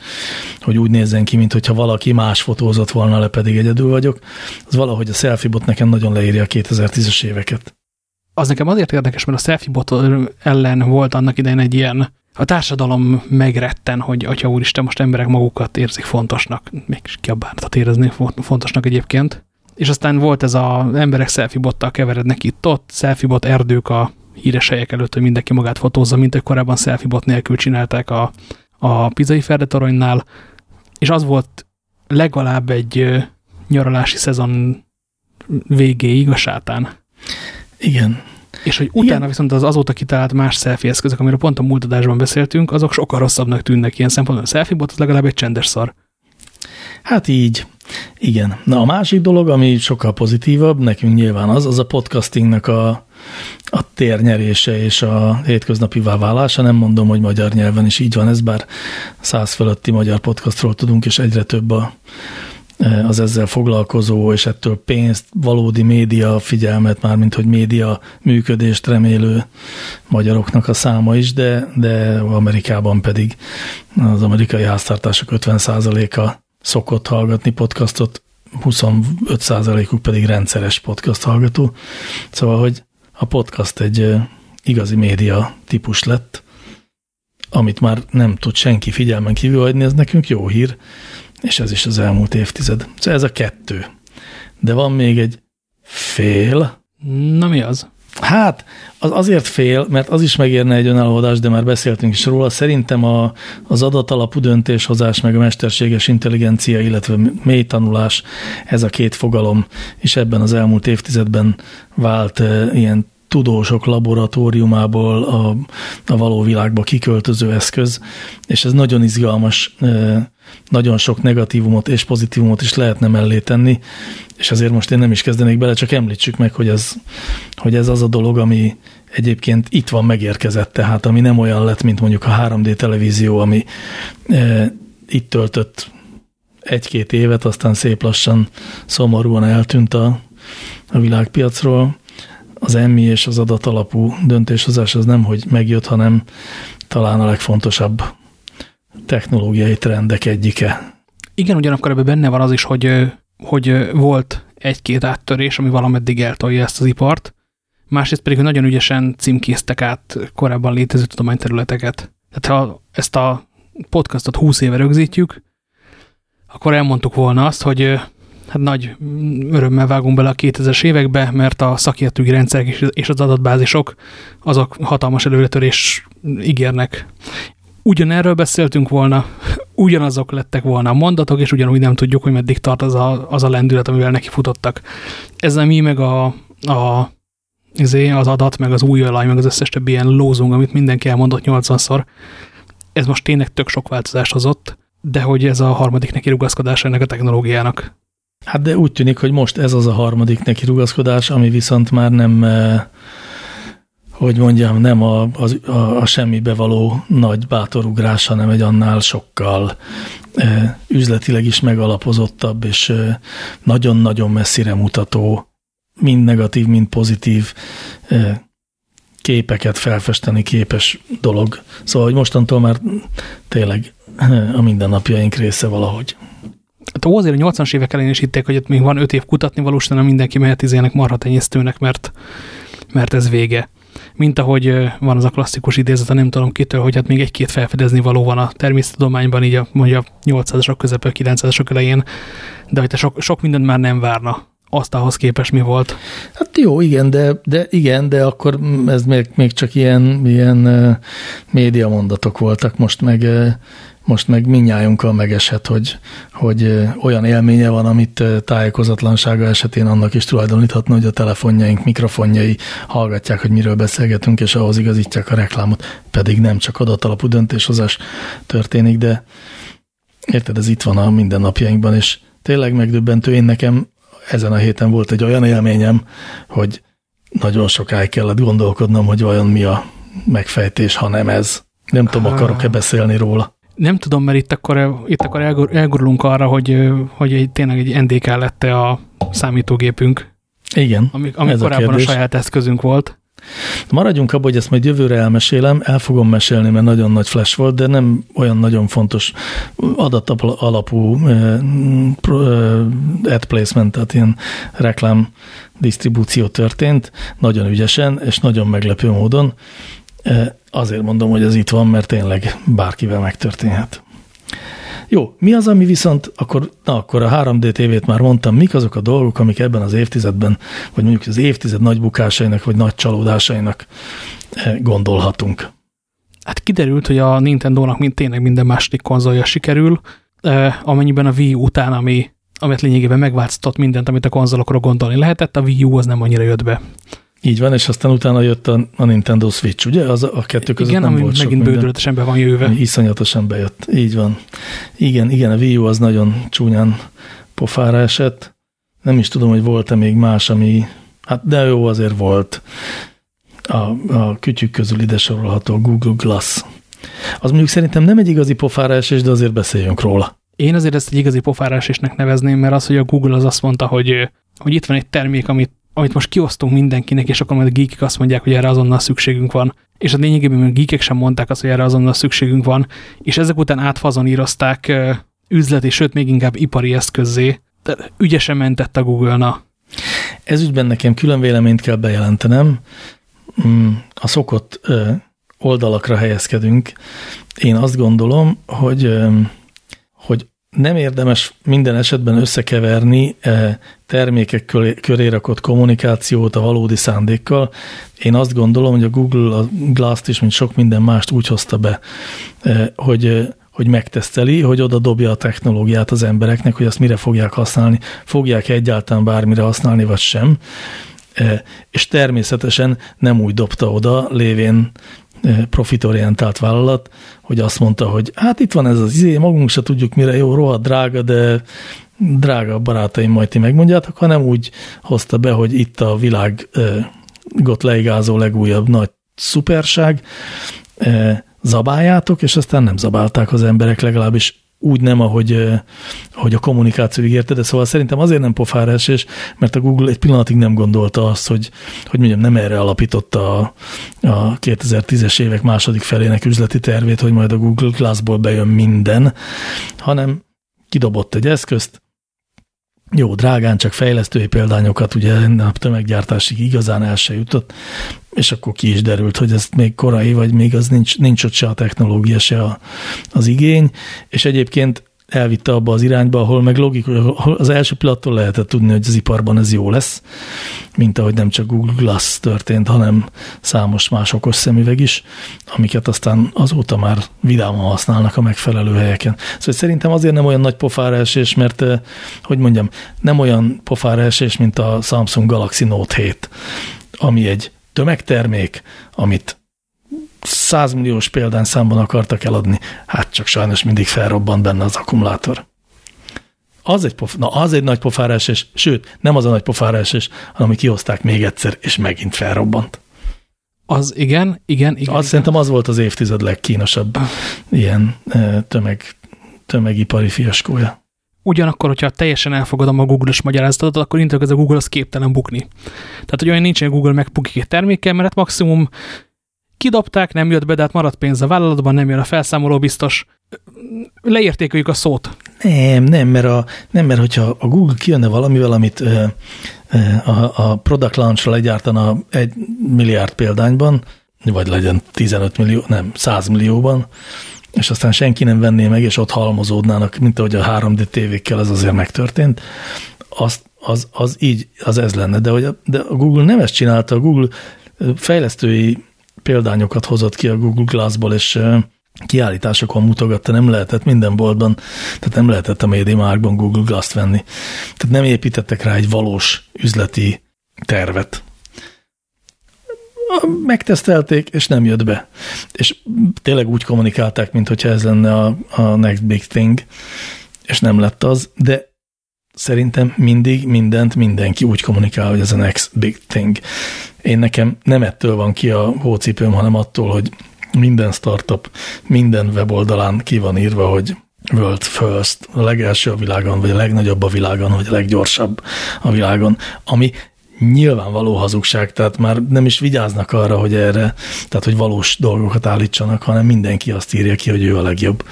hogy úgy nézzen ki, mint hogyha valaki más fotózott volna le, pedig egyedül vagyok. Az valahogy a selfie bot nekem nagyon leírja a 2010-es éveket. Az nekem azért érdekes, mert a selfie bot ellen volt annak idején egy ilyen, a társadalom megretten, hogy atya úristen, most emberek magukat érzik fontosnak, még ki a bánatot érezni fontosnak egyébként és aztán volt ez az emberek selfie bottal keverednek itt ott, selfie bot erdők a híres helyek előtt, hogy mindenki magát fotózza, mint hogy korábban selfie bot nélkül csinálták a, a Pizai Ferdetoronynál, és az volt legalább egy nyaralási szezon végéig a sátán. Igen. És hogy utána Igen. viszont az azóta kitalált más selfie eszközök, amiről pont a múlt adásban beszéltünk, azok sokkal rosszabbnak tűnnek ilyen szempontból. A selfie bot az legalább egy csendes szar. Hát így, igen. Na a másik dolog, ami sokkal pozitívabb, nekünk nyilván az, az a podcastingnak a, a térnyerése és a hétköznapi válása. Nem mondom, hogy magyar nyelven is így van ez, bár száz fölötti magyar podcastról tudunk, és egyre több a, e, az ezzel foglalkozó, és ettől pénzt, valódi média figyelmet, már mint hogy média működést remélő magyaroknak a száma is, de, de Amerikában pedig az amerikai háztartások 50%-a szokott hallgatni podcastot, 25%-uk pedig rendszeres podcast hallgató. Szóval, hogy a podcast egy igazi média típus lett, amit már nem tud senki figyelmen kívül hagyni, ez nekünk jó hír, és ez is az elmúlt évtized. Szóval ez a kettő. De van még egy fél. Na mi az? Hát, az azért fél, mert az is megérne egy önállódást, de már beszéltünk is róla. Szerintem a, az adatalapú döntéshozás, meg a mesterséges intelligencia, illetve mély tanulás, ez a két fogalom, és ebben az elmúlt évtizedben vált e, ilyen tudósok laboratóriumából a, a való világba kiköltöző eszköz, és ez nagyon izgalmas, nagyon sok negatívumot és pozitívumot is lehetne mellé tenni, és ezért most én nem is kezdenék bele, csak említsük meg, hogy ez, hogy ez az a dolog, ami egyébként itt van megérkezett, tehát ami nem olyan lett, mint mondjuk a 3D televízió, ami itt töltött egy-két évet, aztán szép lassan szomorúan eltűnt a, a világpiacról. Az emmi és az adatalapú döntéshozás az nem, hogy megjött, hanem talán a legfontosabb technológiai trendek egyike. Igen, ugyanakkor ebben benne van az is, hogy hogy volt egy-két áttörés, ami valameddig eltolja ezt az ipart, másrészt pedig, hogy nagyon ügyesen címkéztek át korábban létező tudományterületeket. Tehát ha ezt a podcastot 20 éve rögzítjük, akkor elmondtuk volna azt, hogy hát nagy örömmel vágunk bele a 2000-es évekbe, mert a szakértői rendszerek és az adatbázisok azok hatalmas előretörés ígérnek ugyanerről beszéltünk volna, ugyanazok lettek volna a mondatok, és ugyanúgy nem tudjuk, hogy meddig tart az a, az a lendület, amivel neki futottak. Ez a mi meg a, a, izé, az adat, meg az új olaj, meg az összes többi ilyen lózunk, amit mindenki elmondott 80-szor. Ez most tényleg tök sok változást hozott, de hogy ez a harmadik neki rugaszkodás ennek a technológiának. Hát de úgy tűnik, hogy most ez az a harmadik neki rugaszkodás, ami viszont már nem, eh, hogy mondjam, nem a, a, a, semmibe való nagy bátorugrás, hanem egy annál sokkal e, üzletileg is megalapozottabb és e, nagyon-nagyon messzire mutató, mind negatív, mind pozitív képeket felfesteni képes dolog. Szóval, hogy mostantól már tényleg a mindennapjaink része valahogy. Hát azért a 80-as évek elején is hitték, hogy ott még van 5 év kutatni valósan, mindenki mehet izének marhatenyésztőnek, mert, mert ez vége. Mint ahogy van az a klasszikus idézet, nem tudom kitől, hogy hát még egy-két felfedezni való van a természettudományban, így a, mondja 800-asok közepén, 900-asok elején, de hogy sok, sok mindent már nem várna azt ahhoz képest mi volt. Hát jó, igen, de, de igen, de akkor ez még, még csak ilyen, ilyen uh, média mondatok voltak, most meg uh, most meg minnyájunkkal megeshet, hogy, hogy olyan élménye van, amit tájékozatlansága esetén annak is tulajdoníthatna, hogy a telefonjaink, mikrofonjai hallgatják, hogy miről beszélgetünk, és ahhoz igazítják a reklámot, pedig nem csak adatalapú döntéshozás történik, de érted, ez itt van a mindennapjainkban, és tényleg megdöbbentő. Én nekem ezen a héten volt egy olyan élményem, hogy nagyon sokáig kellett gondolkodnom, hogy vajon mi a megfejtés, ha nem ez. Nem tudom, akarok-e beszélni róla. Nem tudom, mert itt akkor, itt akkor elgurulunk arra, hogy, hogy egy, tényleg egy NDK lette a számítógépünk. Igen, ami, ami ez korábban a, a saját eszközünk volt. Maradjunk abban, hogy ezt majd jövőre elmesélem, el fogom mesélni, mert nagyon nagy flash volt, de nem olyan nagyon fontos adatalapú eh, eh, ad placement, tehát ilyen reklám disztribúció történt, nagyon ügyesen és nagyon meglepő módon. Azért mondom, hogy ez itt van, mert tényleg bárkivel megtörténhet. Jó, mi az, ami viszont, akkor, na, akkor a 3D TV-t már mondtam, mik azok a dolgok, amik ebben az évtizedben, vagy mondjuk az évtized nagy bukásainak, vagy nagy csalódásainak gondolhatunk? Hát kiderült, hogy a Nintendo-nak mind, tényleg minden második konzolja sikerül, amennyiben a Wii után, ami, amit lényegében megváltoztatott mindent, amit a konzolokra gondolni lehetett, a Wii U az nem annyira jött be. Így van, és aztán utána jött a, a Nintendo Switch, ugye? Az a kettő között igen, nem ami volt megint bődületesen be van jöve. Iszonyatosan bejött. Így van. Igen, igen, a Wii U az nagyon csúnyán pofára esett. Nem is tudom, hogy volt-e még más, ami, hát de jó, azért volt. A, a kütyük közül ide sorolható Google Glass. Az mondjuk szerintem nem egy igazi pofára esés, de azért beszéljünk róla. Én azért ezt egy igazi pofára esésnek nevezném, mert az, hogy a Google az azt mondta, hogy, hogy itt van egy termék, amit amit most kiosztunk mindenkinek, és akkor majd a geekek azt mondják, hogy erre azonnal szükségünk van. És a lényegében a geekek sem mondták azt, hogy erre azonnal szükségünk van, és ezek után átfazonírozták üzleti, sőt még inkább ipari eszközzé. De ügyesen mentett a Google-na. Ez ügyben nekem külön véleményt kell bejelentenem. Mm, a szokott oldalakra helyezkedünk. Én azt gondolom, hogy, hogy nem érdemes minden esetben összekeverni eh, termékek köré rakott kommunikációt a valódi szándékkal. Én azt gondolom, hogy a Google a Glass-t is, mint sok minden mást úgy hozta be, eh, hogy eh, hogy megteszteli, hogy oda dobja a technológiát az embereknek, hogy azt mire fogják használni, fogják egyáltalán bármire használni, vagy sem. És természetesen nem úgy dobta oda, lévén profitorientált vállalat, hogy azt mondta, hogy hát itt van ez az izé, magunk se tudjuk mire jó, rohadt drága, de drága barátaim, majd ti megmondjátok, hanem úgy hozta be, hogy itt a világ got leigázó legújabb nagy szuperság, zabáljátok, és aztán nem zabálták az emberek, legalábbis úgy nem, ahogy, ahogy a kommunikáció ígérte, de szóval szerintem azért nem pofára esés, mert a Google egy pillanatig nem gondolta azt, hogy, hogy mondjam, nem erre alapította a, a 2010-es évek második felének üzleti tervét, hogy majd a Google Glassból bejön minden, hanem kidobott egy eszközt, jó, drágán csak fejlesztői példányokat, ugye a tömeggyártásig igazán el se jutott, és akkor ki is derült, hogy ez még korai, vagy még az nincs, nincs ott se a technológia, se a, az igény, és egyébként elvitte abba az irányba, ahol meg logikus, az első pillanattól lehetett tudni, hogy az iparban ez jó lesz, mint ahogy nem csak Google Glass történt, hanem számos más okos szemüveg is, amiket aztán azóta már vidáman használnak a megfelelő helyeken. Szóval szerintem azért nem olyan nagy pofára esés, mert, eh, hogy mondjam, nem olyan pofára esés, mint a Samsung Galaxy Note 7, ami egy tömegtermék, amit 100 milliós számban akartak eladni, hát csak sajnos mindig felrobbant benne az akkumulátor. Az egy, pof, na, az egy nagy pofárás, és sőt, nem az a nagy pofárás, és, hanem kihozták még egyszer, és megint felrobbant. Az igen, igen, igen. Az igen. szerintem az volt az évtized legkínosabb ilyen tömeg, tömegipari fiaskója. Ugyanakkor, hogyha teljesen elfogadom a Google-os magyarázatot, akkor intok ez a Google az képtelen bukni. Tehát, hogy olyan nincsen Google megbukik egy termékkel, mert hát maximum kidobták, nem jött be, de hát maradt pénz a vállalatban, nem jön a felszámoló biztos. Leértékeljük a szót. Nem, nem, mert, a, nem, mert hogyha a Google kijönne valamivel, amit ö, ö, a, a product launch-ra legyártana egy milliárd példányban, vagy legyen 15 millió, nem, 100 millióban, és aztán senki nem venné meg, és ott halmozódnának, mint ahogy a 3D tévékkel ez azért megtörtént, az, az, az így, az ez lenne. De, hogy a, de a Google nem ezt csinálta, a Google fejlesztői példányokat hozott ki a Google Glassból, és kiállításokon mutogatta, nem lehetett minden boltban, tehát nem lehetett a médiumárkban Google Glass-t venni. Tehát nem építettek rá egy valós üzleti tervet. Megtesztelték, és nem jött be. És tényleg úgy kommunikálták, mintha ez lenne a, a next big thing, és nem lett az, de szerintem mindig mindent mindenki úgy kommunikál, hogy ez a next big thing. Én nekem nem ettől van ki a hócipőm, hanem attól, hogy minden startup, minden weboldalán ki van írva, hogy world first, a legelső a világon, vagy a legnagyobb a világon, vagy a leggyorsabb a világon, ami nyilvánvaló hazugság, tehát már nem is vigyáznak arra, hogy erre, tehát hogy valós dolgokat állítsanak, hanem mindenki azt írja ki, hogy ő a legjobb.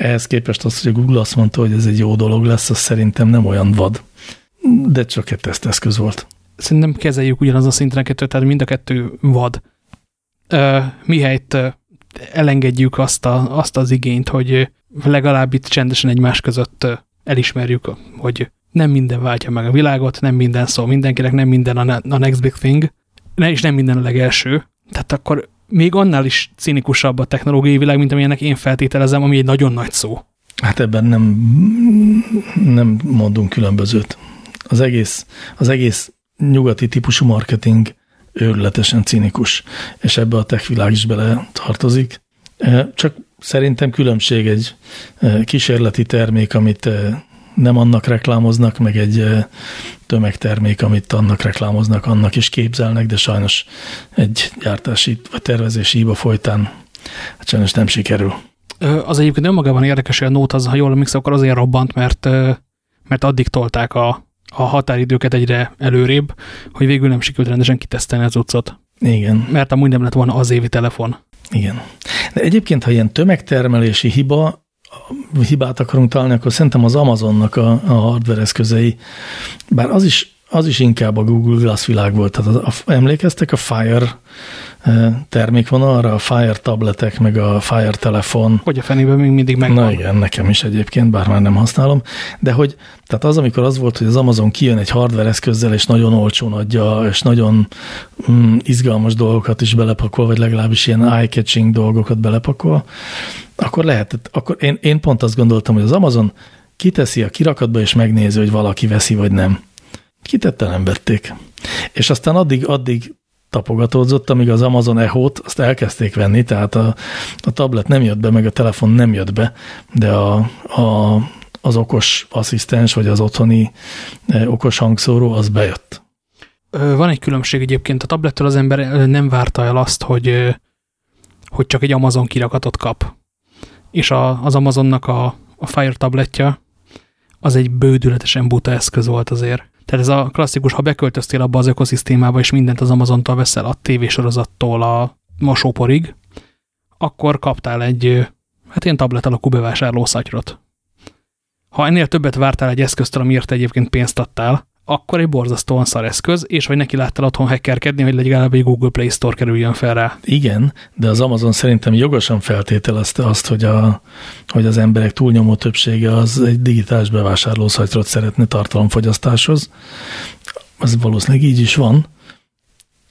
Ehhez képest az, hogy a Google azt mondta, hogy ez egy jó dolog lesz, az szerintem nem olyan vad, de csak egy teszteszköz volt szerintem kezeljük ugyanaz a szinten kettő, tehát mind a kettő vad. Mihelyt elengedjük azt, a, azt az igényt, hogy legalább itt csendesen egymás között elismerjük, hogy nem minden váltja meg a világot, nem minden szó mindenkinek, nem minden a, a next big thing, és nem minden a legelső. Tehát akkor még annál is cinikusabb a technológiai világ, mint amilyennek én feltételezem, ami egy nagyon nagy szó. Hát ebben nem, nem mondunk különbözőt. Az egész, az egész nyugati típusú marketing őrületesen cinikus, és ebbe a tech világ is bele tartozik. E, csak szerintem különbség egy e, kísérleti termék, amit e, nem annak reklámoznak, meg egy tömegtermék, amit annak reklámoznak, annak is képzelnek, de sajnos egy gyártási vagy tervezési hiba folytán hát sajnos nem sikerül. Az egyébként önmagában érdekes, hogy a Note az, ha jól emlékszem, akkor azért robbant, mert, mert addig tolták a, a határidőket egyre előrébb, hogy végül nem sikerült rendesen kitesztelni az utcot. Igen. Mert amúgy nem lett volna az évi telefon. Igen. De egyébként, ha ilyen tömegtermelési hiba, hibát akarunk találni, akkor szerintem az Amazonnak a, a hardware eszközei, bár az is, az is inkább a Google Glass világ volt. Tehát az, a, emlékeztek a Fire termék van arra, a Fire tabletek, meg a Fire telefon. Hogy a fenében még mindig megvan. Na igen, nekem is egyébként, bár már nem használom. De hogy, tehát az, amikor az volt, hogy az Amazon kijön egy hardware eszközzel, és nagyon olcsón adja, és nagyon mm, izgalmas dolgokat is belepakol, vagy legalábbis ilyen eye-catching dolgokat belepakol, akkor lehetett, akkor én, én pont azt gondoltam, hogy az Amazon kiteszi a kirakatba, és megnézi, hogy valaki veszi, vagy nem. Kitette, nem vették. És aztán addig, addig tapogatódzott, amíg az Amazon Echo-t azt elkezdték venni, tehát a, a tablet nem jött be, meg a telefon nem jött be, de a, a, az okos asszisztens, vagy az otthoni e, okos hangszóró, az bejött. Van egy különbség egyébként, a tablettől az ember nem várta el azt, hogy, hogy csak egy Amazon kirakatot kap. És a, az Amazonnak a, a Fire tabletja az egy bődületesen buta eszköz volt azért. Tehát ez a klasszikus, ha beköltöztél abba az ökoszisztémába, és mindent az Amazontól veszel a tévésorozattól a mosóporig, akkor kaptál egy, hát ilyen tablet alakú bevásárló szatyrot. Ha ennél többet vártál egy eszköztől, amiért egyébként pénzt adtál, akkor egy borzasztóan szar eszköz, és hogy neki láttál otthon hackerkedni, hogy legalább egy Google Play Store kerüljön fel rá. Igen, de az Amazon szerintem jogosan feltételezte azt, hogy, a, hogy az emberek túlnyomó többsége az egy digitális bevásárlószajtrot szeretne tartalomfogyasztáshoz. Ez valószínűleg így is van,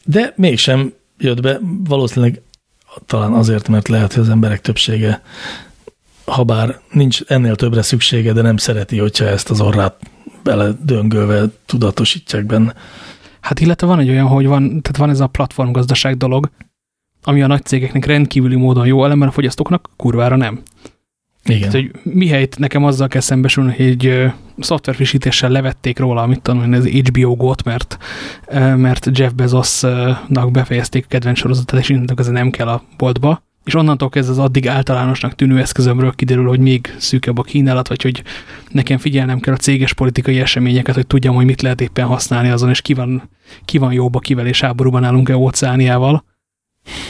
de mégsem jött be, valószínűleg talán azért, mert lehet, hogy az emberek többsége, ha bár nincs ennél többre szüksége, de nem szereti, hogyha ezt az orrát bele döngölve tudatosítják benne. Hát illetve van egy olyan, hogy van, tehát van ez a platformgazdaság dolog, ami a nagy cégeknek rendkívüli módon jó, ellenben a fogyasztóknak kurvára nem. Igen. Tehát, hogy mihelyt nekem azzal kell szembesülni, hogy egy uh, szoftverfrissítéssel levették róla, amit tudom, ez HBO Go-t, mert, mert Jeff Bezosnak befejezték a kedvenc sorozatát, és innentől nem kell a boltba, és onnantól kezdve az addig általánosnak tűnő eszközömről kiderül, hogy még szűkebb a kínálat, vagy hogy nekem figyelnem kell a céges politikai eseményeket, hogy tudjam, hogy mit lehet éppen használni azon, és ki van, ki van jobb kivel, és háborúban állunk-e óceániával.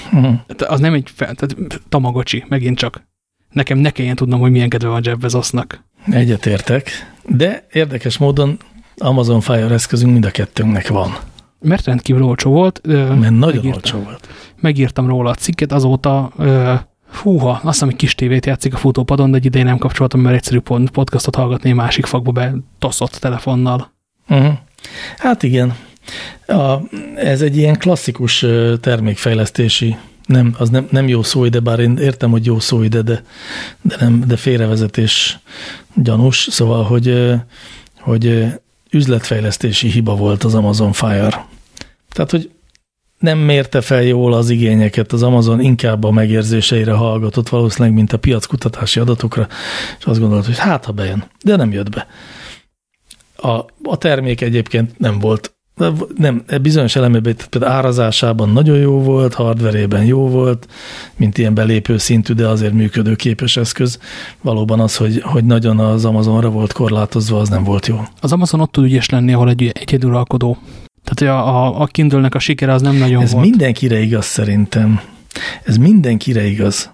Hmm. Az nem egy fel, tehát tamagocsi, megint csak. Nekem ne kelljen tudnom, hogy milyen kedve van Jeff Bezosnak. Egyetértek, de érdekes módon Amazon Fire eszközünk mind a kettőnknek van. Mert rendkívül olcsó volt. Mert nagyon megírtam, olcsó volt. Megírtam róla a cikket, azóta húha, azt hiszem, hogy kis tévét játszik a futópadon, de egy ideje nem kapcsoltam, mert egyszerű pont podcastot hallgatni másik fakba be toszott telefonnal. Uh mhm. -huh. Hát igen. A, ez egy ilyen klasszikus termékfejlesztési nem, az nem, nem jó szó ide, bár én értem, hogy jó szó ide, de, de, nem, de félrevezetés gyanús, szóval, hogy, hogy üzletfejlesztési hiba volt az Amazon Fire. Tehát, hogy nem mérte fel jól az igényeket, az Amazon inkább a megérzéseire hallgatott valószínűleg, mint a piackutatási adatokra, és azt gondolt, hogy hát, ha bejön, de nem jött be. A, a termék egyébként nem volt nem, bizonyos elemében, például árazásában nagyon jó volt, hardverében jó volt, mint ilyen belépő szintű, de azért működőképes eszköz. Valóban az, hogy, hogy nagyon az Amazonra volt korlátozva, az nem volt jó. Az Amazon ott tud ügyes lenni, ahol egy egyeduralkodó. Tehát a, a, a Kindle-nek a sikere az nem nagyon Ez volt. mindenkire igaz szerintem. Ez mindenkire igaz,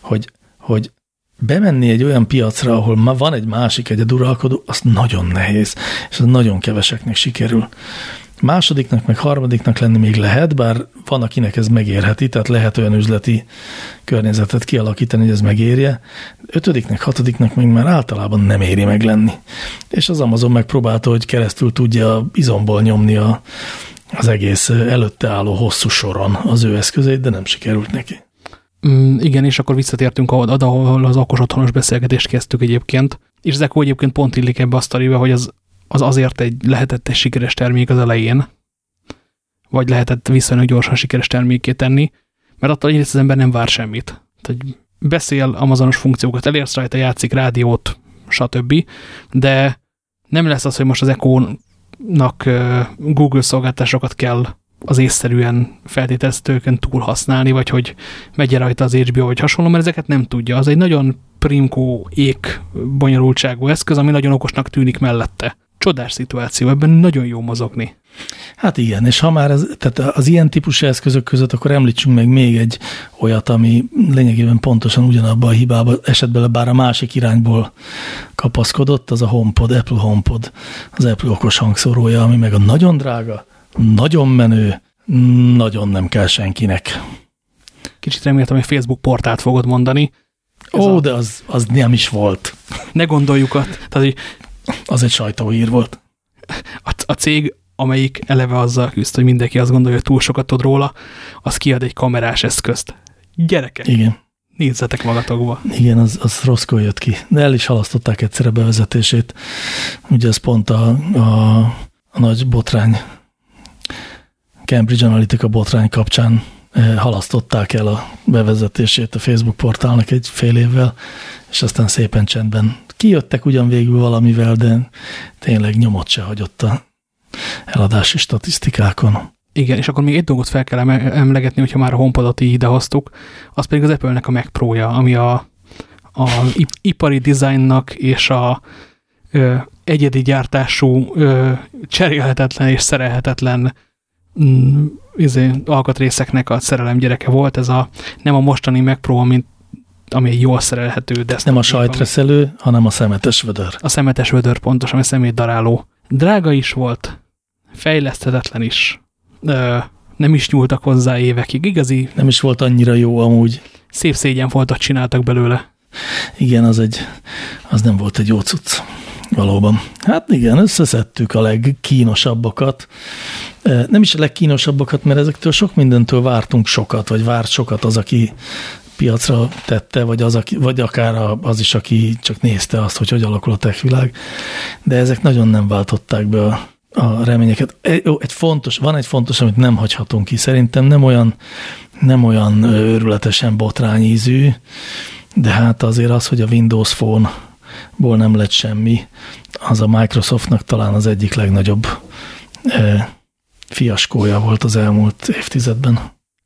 hogy, hogy bemenni egy olyan piacra, ahol ma van egy másik egyeduralkodó, az nagyon nehéz, és az nagyon keveseknek sikerül. Másodiknak, meg harmadiknak lenni még lehet, bár van, akinek ez megérheti, tehát lehet olyan üzleti környezetet kialakítani, hogy ez megérje. Ötödiknek, hatodiknak még már általában nem éri meg lenni. És az Amazon megpróbálta, hogy keresztül tudja izomból nyomni a, az egész előtte álló hosszú soron az ő eszközét, de nem sikerült neki. Mm, igen, és akkor visszatértünk oda, ahol az okos otthonos beszélgetést kezdtük egyébként. És Zeko egyébként pont illik ebbe a sztoriba, hogy az, az azért egy lehetett egy sikeres termék az elején, vagy lehetett viszonylag gyorsan sikeres termékét tenni, mert attól egyrészt az ember nem vár semmit. Tehát beszél amazonos funkciókat, elérsz rajta, játszik rádiót, stb. De nem lesz az, hogy most az Echo-nak Google szolgáltásokat kell az észszerűen feltételezhetőken túl használni, vagy hogy megye rajta az HBO, vagy hasonló, mert ezeket nem tudja. Az egy nagyon primkó, ék bonyolultságú eszköz, ami nagyon okosnak tűnik mellette. Csodás szituáció, ebben nagyon jó mozogni. Hát igen, és ha már ez, tehát az ilyen típusú eszközök között, akkor említsünk meg még egy olyat, ami lényegében pontosan ugyanabban a hibában esetben, bár a másik irányból kapaszkodott, az a HomePod, Apple HomePod, az Apple okos hangszorója, ami meg a nagyon drága, nagyon menő, nagyon nem kell senkinek. Kicsit reméltem, hogy Facebook portált fogod mondani. Ó, a... de az, az nem is volt. Ne gondoljuk, at, tehát, hogy az egy sajtóír volt. A, a cég, amelyik eleve azzal küzd, hogy mindenki azt gondolja, hogy túl sokat tud róla, az kiad egy kamerás eszközt. Gyerekek! Igen. Nézzetek magatokba. Igen, az, az rosszkor jött ki. De el is halasztották egyszer a bevezetését. Ugye ez pont a, a, a nagy botrány Cambridge Analytica botrány kapcsán halasztották el a bevezetését a Facebook portálnak egy fél évvel, és aztán szépen csendben kijöttek ugyan végül valamivel, de tényleg nyomot se hagyott a eladási statisztikákon. Igen, és akkor még egy dolgot fel kell emlegetni, hogyha már a HomePod-ot idehoztuk, az pedig az Apple-nek a Mac Pro-ja, ami a, a ipari designnak és a ö, egyedi gyártású, ö, cserélhetetlen és szerelhetetlen mm, izé, alkatrészeknek a szerelem gyereke volt, ez a nem a mostani Pro, mint ami jól szerelhető desktop. Nem a sajtreszelő, hanem a szemetes vödör. A szemetes vödör pontosan, a szemét daráló Drága is volt, fejleszthetetlen is. Ö, nem is nyúltak hozzá évekig. Igazi. Nem is volt annyira jó amúgy. Szép szégyen foltat csináltak belőle. Igen, az, egy, az nem volt egy jó cucc. Valóban. Hát igen, összeszedtük a legkínosabbakat. Nem is a legkínosabbakat, mert ezektől sok mindentől vártunk sokat, vagy várt sokat az, aki piacra tette, vagy, az, aki, vagy akár az is, aki csak nézte azt, hogy hogy alakul a tech világ. De ezek nagyon nem váltották be a, a reményeket. Egy, egy fontos, van egy fontos, amit nem hagyhatunk ki. Szerintem nem olyan, nem olyan őrületesen botrányízű, de hát azért az, hogy a Windows Phone-ból nem lett semmi, az a Microsoftnak talán az egyik legnagyobb eh, fiaskója volt az elmúlt évtizedben.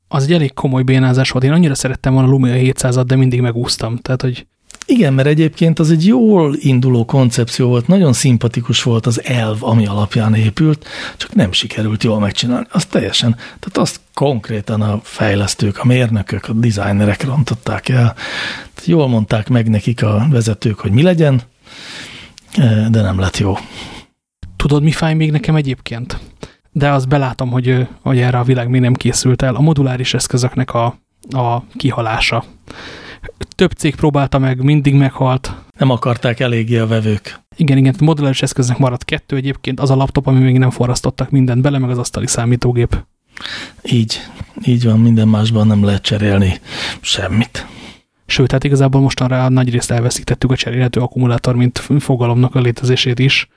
Az egy elég komoly bénázás volt. Én annyira szerettem volna a Lumia 700-at, de mindig megúsztam. Tehát, hogy igen, mert egyébként az egy jól induló koncepció volt, nagyon szimpatikus volt az elv, ami alapján épült, csak nem sikerült jól megcsinálni. Az teljesen, tehát azt konkrétan a fejlesztők, a mérnökök, a designerek rontották el. Jól mondták meg nekik a vezetők, hogy mi legyen, de nem lett jó. Tudod, mi fáj még nekem egyébként? De azt belátom, hogy, hogy erre a világ még nem készült el. A moduláris eszközöknek a, a kihalása több cég próbálta meg, mindig meghalt. Nem akarták eléggé a vevők. Igen, igen, moduláris eszköznek maradt kettő egyébként, az a laptop, ami még nem forrasztottak mindent bele, meg az asztali számítógép. Így, így van, minden másban nem lehet cserélni semmit. Sőt, hát igazából mostanra nagy részt elveszítettük a cserélhető akkumulátor, mint fogalomnak a létezését is,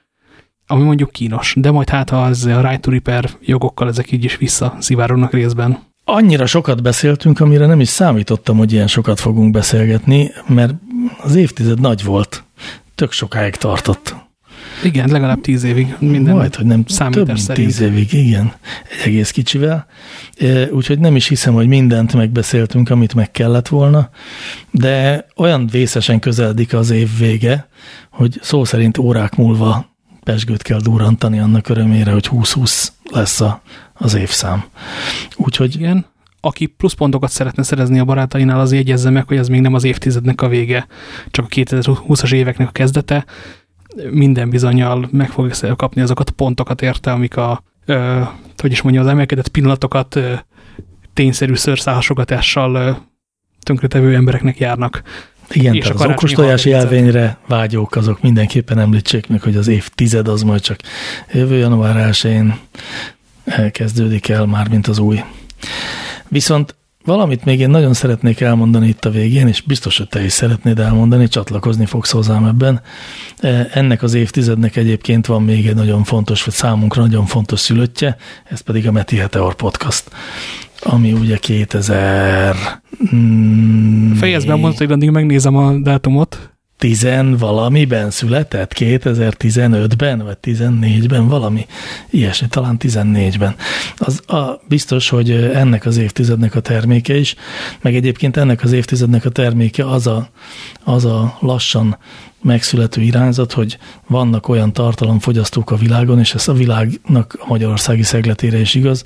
ami mondjuk kínos, de majd hát ha az a right to repair jogokkal ezek így is visszaszivárognak részben annyira sokat beszéltünk, amire nem is számítottam, hogy ilyen sokat fogunk beszélgetni, mert az évtized nagy volt. Tök sokáig tartott. Igen, legalább tíz évig minden Majd, hogy nem több mint szerint. tíz évig, igen, egy egész kicsivel. Úgyhogy nem is hiszem, hogy mindent megbeszéltünk, amit meg kellett volna, de olyan vészesen közeledik az év vége, hogy szó szerint órák múlva pesgőt kell durrantani annak örömére, hogy 20-20 lesz a, az évszám. Úgyhogy... Igen, aki pluszpontokat szeretne szerezni a barátainál, az jegyezze meg, hogy ez még nem az évtizednek a vége, csak a 2020-as éveknek a kezdete. Minden bizonyal meg fogja kapni azokat a pontokat érte, amik a, ö, hogy is mondja, az emelkedett pillanatokat ö, tényszerű szőrszálhasogatással tönkretevő embereknek járnak. Igen, és tehát az okostojási jelvényre vágyók, azok mindenképpen említsék meg, hogy az évtized az majd csak jövő január 1-én kezdődik el már, mint az új. Viszont valamit még én nagyon szeretnék elmondani itt a végén, és biztos, hogy te is szeretnéd elmondani, csatlakozni fogsz hozzám ebben. Ennek az évtizednek egyébként van még egy nagyon fontos, vagy számunkra nagyon fontos szülöttje, ez pedig a Meti Heteor Podcast ami ugye 2000... Mm, Fejezben mondta, hogy addig megnézem a dátumot. 10 valamiben született? 2015-ben, vagy 14-ben valami? Ilyesmi, talán 14-ben. Az a, biztos, hogy ennek az évtizednek a terméke is, meg egyébként ennek az évtizednek a terméke az a, az a lassan megszülető irányzat, hogy vannak olyan tartalomfogyasztók a világon, és ez a világnak a magyarországi szegletére is igaz,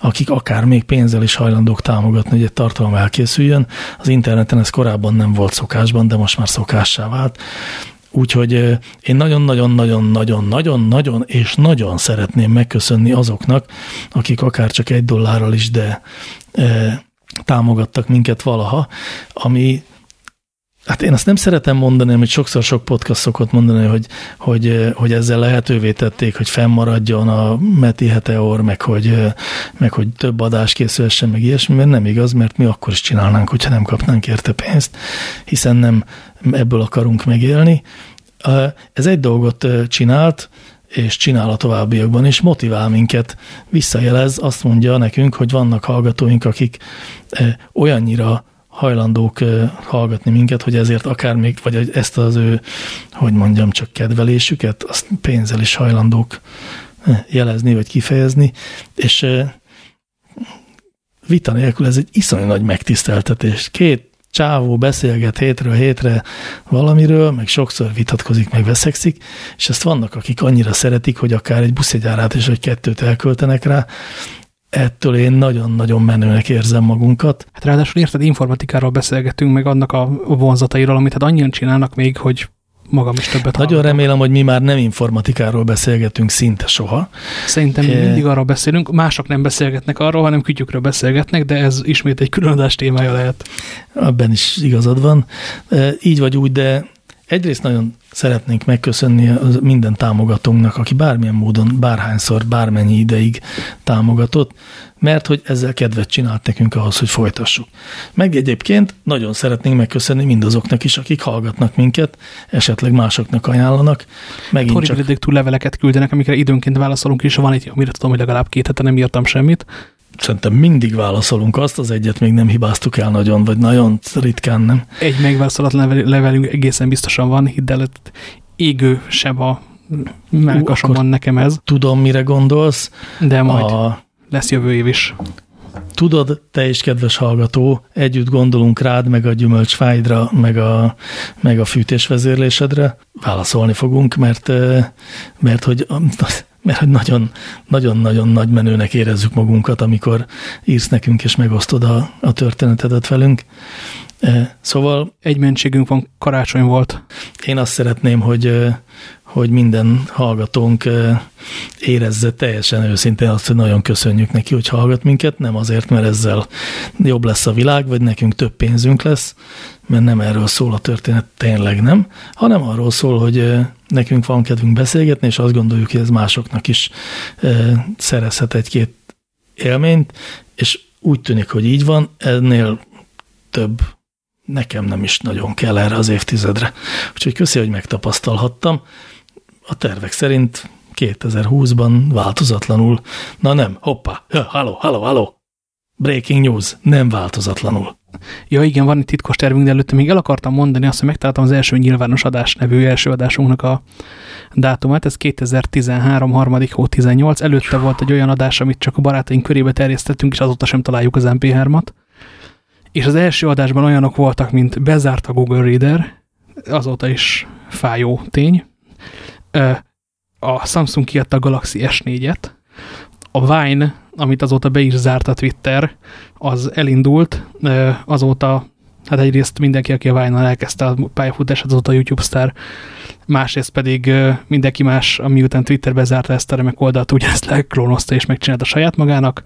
akik akár még pénzzel is hajlandók támogatni, hogy egy tartalom elkészüljön. Az interneten ez korábban nem volt szokásban, de most már szokássá vált. Úgyhogy én nagyon-nagyon-nagyon-nagyon-nagyon-nagyon és nagyon szeretném megköszönni azoknak, akik akár csak egy dollárral is, de e, támogattak minket valaha, ami Hát én azt nem szeretem mondani, amit sokszor sok podcast szokott mondani, hogy, hogy, hogy ezzel lehetővé tették, hogy fennmaradjon a Meti Heteor, meg hogy, meg hogy több adás készülhessen, meg ilyesmi, mert nem igaz, mert mi akkor is csinálnánk, hogyha nem kapnánk érte pénzt, hiszen nem ebből akarunk megélni. Ez egy dolgot csinált, és csinál a továbbiakban, és motivál minket, visszajelez, azt mondja nekünk, hogy vannak hallgatóink, akik olyannyira hajlandók hallgatni minket, hogy ezért akár még, vagy ezt az ő, hogy mondjam, csak kedvelésüket, azt pénzzel is hajlandók jelezni, vagy kifejezni, és vita nélkül ez egy iszonyú nagy megtiszteltetés. Két csávó beszélget hétről hétre valamiről, meg sokszor vitatkozik, meg veszekszik, és ezt vannak, akik annyira szeretik, hogy akár egy buszjegyárát és vagy kettőt elköltenek rá, ettől én nagyon-nagyon menőnek érzem magunkat. Hát ráadásul érted, informatikáról beszélgetünk, meg annak a vonzatairól, amit hát annyian csinálnak még, hogy magam is többet Nagyon hallgatom. remélem, hogy mi már nem informatikáról beszélgetünk szinte soha. Szerintem e... mindig arról beszélünk, mások nem beszélgetnek arról, hanem kütyükről beszélgetnek, de ez ismét egy különadás témája lehet. Abban is igazad van. Így vagy úgy, de egyrészt nagyon szeretnénk megköszönni minden támogatónknak, aki bármilyen módon, bárhányszor, bármennyi ideig támogatott, mert hogy ezzel kedvet csinált nekünk ahhoz, hogy folytassuk. Meg egyébként nagyon szeretnénk megköszönni mindazoknak is, akik hallgatnak minket, esetleg másoknak ajánlanak. Megint Tori csak... túl leveleket küldenek, amikre időnként válaszolunk, és van egy, amire tudom, hogy legalább két hete nem írtam semmit. Szerintem mindig válaszolunk azt, az egyet még nem hibáztuk el nagyon, vagy nagyon ritkán nem. Egy megválaszolatlan levelünk egészen biztosan van, hidd el, égő seb a melkasomban nekem ez. Tudom, mire gondolsz. De majd a, lesz jövő év is. Tudod, te is kedves hallgató, együtt gondolunk rád, meg a gyümölcsfájdra, meg a, meg a fűtésvezérlésedre. Válaszolni fogunk, mert, mert hogy mert hogy nagyon-nagyon nagy menőnek érezzük magunkat, amikor írsz nekünk és megosztod a, a történetedet velünk. Szóval... Egy mentségünk van, karácsony volt. Én azt szeretném, hogy, hogy minden hallgatónk érezze teljesen őszintén azt, hogy nagyon köszönjük neki, hogy hallgat minket, nem azért, mert ezzel jobb lesz a világ, vagy nekünk több pénzünk lesz, mert nem erről szól a történet, tényleg nem, hanem arról szól, hogy nekünk van kedvünk beszélgetni, és azt gondoljuk, hogy ez másoknak is szerezhet egy-két élményt, és úgy tűnik, hogy így van, ennél több nekem nem is nagyon kell erre az évtizedre. Úgyhogy köszi, hogy megtapasztalhattam. A tervek szerint 2020-ban változatlanul, na nem, hoppá, halló, halló, halló, breaking news, nem változatlanul. Ja igen, van egy titkos tervünk, de előtte még el akartam mondani azt, hogy megtaláltam az első nyilvános adás nevű első adásunknak a dátumát, ez 2013. 3. hó 18, előtte volt egy olyan adás, amit csak a barátaink körébe terjesztettünk, és azóta sem találjuk az MP3-at. És az első adásban olyanok voltak, mint bezárt a Google Reader, azóta is fájó tény. A Samsung kiadta a Galaxy S4-et, a Vine, amit azóta be is zárt a Twitter, az elindult, azóta, hát egyrészt mindenki, aki a Vine-nal elkezdte a pályafutását, azóta a YouTube sztár, másrészt pedig mindenki más, miután Twitter bezárta ezt a remek oldalt, ugyanezt leklónozta és megcsinálta saját magának.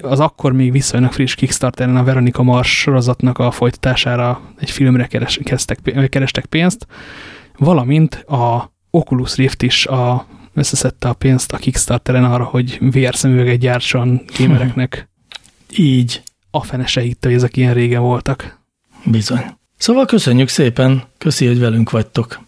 Az akkor még viszonylag friss Kickstarteren a Veronika Mars sorozatnak a folytatására egy filmre keres, kerestek pénzt, valamint a Oculus Rift is a, összeszedte a pénzt a Kickstarteren arra, hogy VR szemüveget gyártson gamereknek. Így. A fene se hitte, hogy ezek ilyen régen voltak. Bizony. Szóval köszönjük szépen, köszi, hogy velünk vagytok.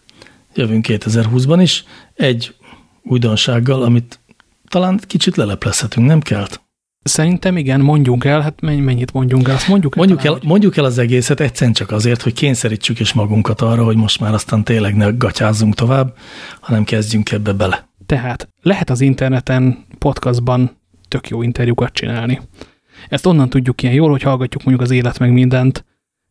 Jövünk 2020-ban is, egy újdonsággal, amit talán kicsit leleplezhetünk, nem kelt? Szerintem igen, mondjunk el, hát mennyit mondjunk el, azt mondjuk, mondjuk el. Mondjuk el az egészet egyszerűen csak azért, hogy kényszerítsük is magunkat arra, hogy most már aztán tényleg ne gatyázzunk tovább, hanem kezdjünk ebbe bele. Tehát lehet az interneten, podcastban tök jó interjúkat csinálni. Ezt onnan tudjuk ilyen jól, hogy hallgatjuk mondjuk az élet meg mindent,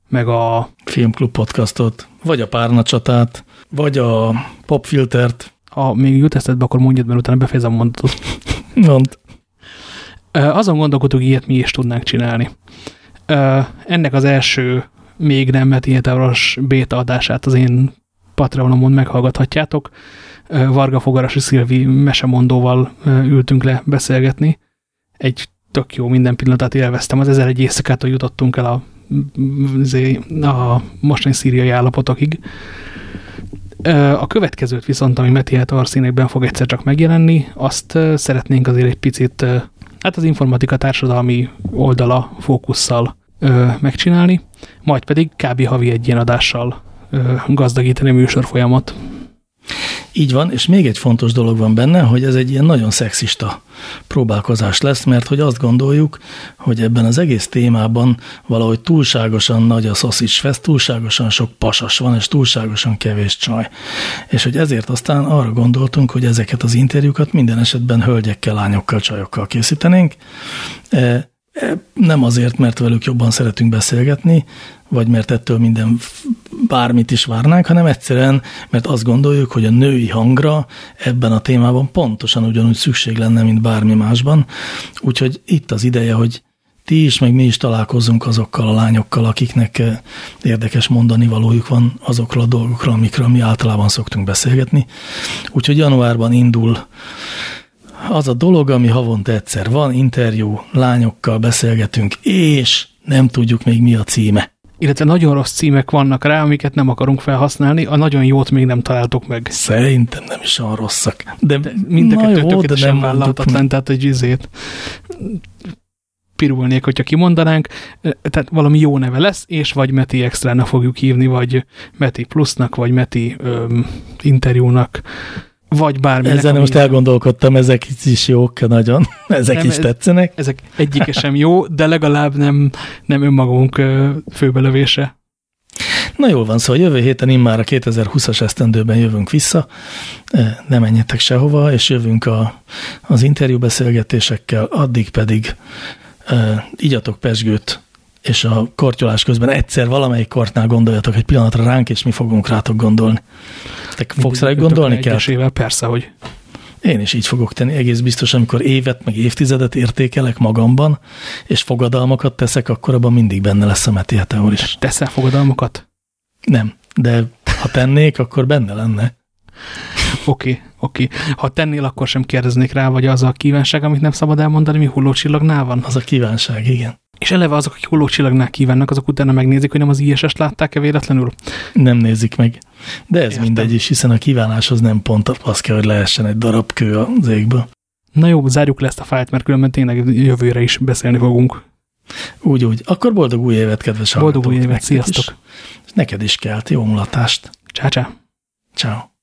meg a... Filmklub podcastot, vagy a párnacsatát, vagy a popfiltert. Ha még jut eszedbe, akkor mondjad, mert utána befejezem a mondatot. Mond. Azon gondolkodok, ilyet mi is tudnánk csinálni. Ennek az első még nem Meteoros béta adását az én Patreonomon meghallgathatjátok. Varga Fogarasi Szilvi mesemondóval ültünk le beszélgetni. Egy tök jó minden pillanatát élveztem. Az ezer egy éjszakától jutottunk el a, a mostani szíriai állapotokig. A következőt viszont, ami Meteor színekben fog egyszer csak megjelenni, azt szeretnénk azért egy picit hát az informatika társadalmi oldala fókusszal megcsinálni, majd pedig kb. havi egy ilyen adással gazdagítani a műsor folyamat. Így van, és még egy fontos dolog van benne, hogy ez egy ilyen nagyon szexista próbálkozás lesz, mert hogy azt gondoljuk, hogy ebben az egész témában valahogy túlságosan nagy a szoszis fest, túlságosan sok pasas van, és túlságosan kevés csaj. És hogy ezért aztán arra gondoltunk, hogy ezeket az interjúkat minden esetben hölgyekkel, lányokkal, csajokkal készítenénk. E, e, nem azért, mert velük jobban szeretünk beszélgetni, vagy mert ettől minden bármit is várnánk, hanem egyszerűen, mert azt gondoljuk, hogy a női hangra ebben a témában pontosan ugyanúgy szükség lenne, mint bármi másban. Úgyhogy itt az ideje, hogy ti is, meg mi is találkozunk azokkal a lányokkal, akiknek eh, érdekes mondani valójuk van azokról a dolgokról, amikről mi általában szoktunk beszélgetni. Úgyhogy januárban indul az a dolog, ami havonta egyszer van, interjú, lányokkal beszélgetünk, és nem tudjuk még mi a címe. Illetve nagyon rossz címek vannak rá, amiket nem akarunk felhasználni, a nagyon jót még nem találtuk meg. Szerintem nem is olyan rosszak. De, de mindeket tökéletesen nem vállalhatatlan, tehát egy izét pirulnék, hogyha kimondanánk, tehát valami jó neve lesz, és vagy Meti Extra-nak fogjuk hívni, vagy Meti Plusnak, vagy Meti öm, interjúnak, vagy bármi. Ezen most elgondolkodtam, ezek is jók nagyon, ezek nem, is tetszenek. Ezek egyike sem jó, de legalább nem, nem önmagunk főbelövése. Na jól van, szóval jövő héten immár a 2020-as esztendőben jövünk vissza, ne menjetek sehova, és jövünk a, az interjúbeszélgetésekkel, addig pedig uh, igyatok pesgőt, és a kortyolás közben egyszer valamelyik kortnál gondoljatok egy pillanatra ránk, és mi fogunk rátok gondolni. Te fogsz rá gondolni kell? Persze, hogy. Én is így fogok tenni, egész biztos, amikor évet, meg évtizedet értékelek magamban, és fogadalmakat teszek, akkor abban mindig benne lesz a Meti Heteor is. Teszel fogadalmakat? Nem, de ha tennék, akkor benne lenne. Oké, okay, oké. Okay. Ha tennél, akkor sem kérdeznék rá, vagy az a kívánság, amit nem szabad elmondani, mi hullócsillagnál van? Az a kívánság, igen. És eleve azok, akik hullócsillagnál kívánnak, azok utána megnézik, hogy nem az ISS-t látták-e véletlenül? Nem nézik meg. De ez Értem. mindegy is, hiszen a kívánáshoz nem pont az kell, hogy lehessen egy darab kő az égből. Na jó, zárjuk le ezt a fájlt, mert különben tényleg jövőre is beszélni fogunk. Úgy, úgy. Akkor boldog új évet, kedves Boldog új évet, sziasztok! Is. Neked is kelt, jó mulatást! Csá, csá! Ciao.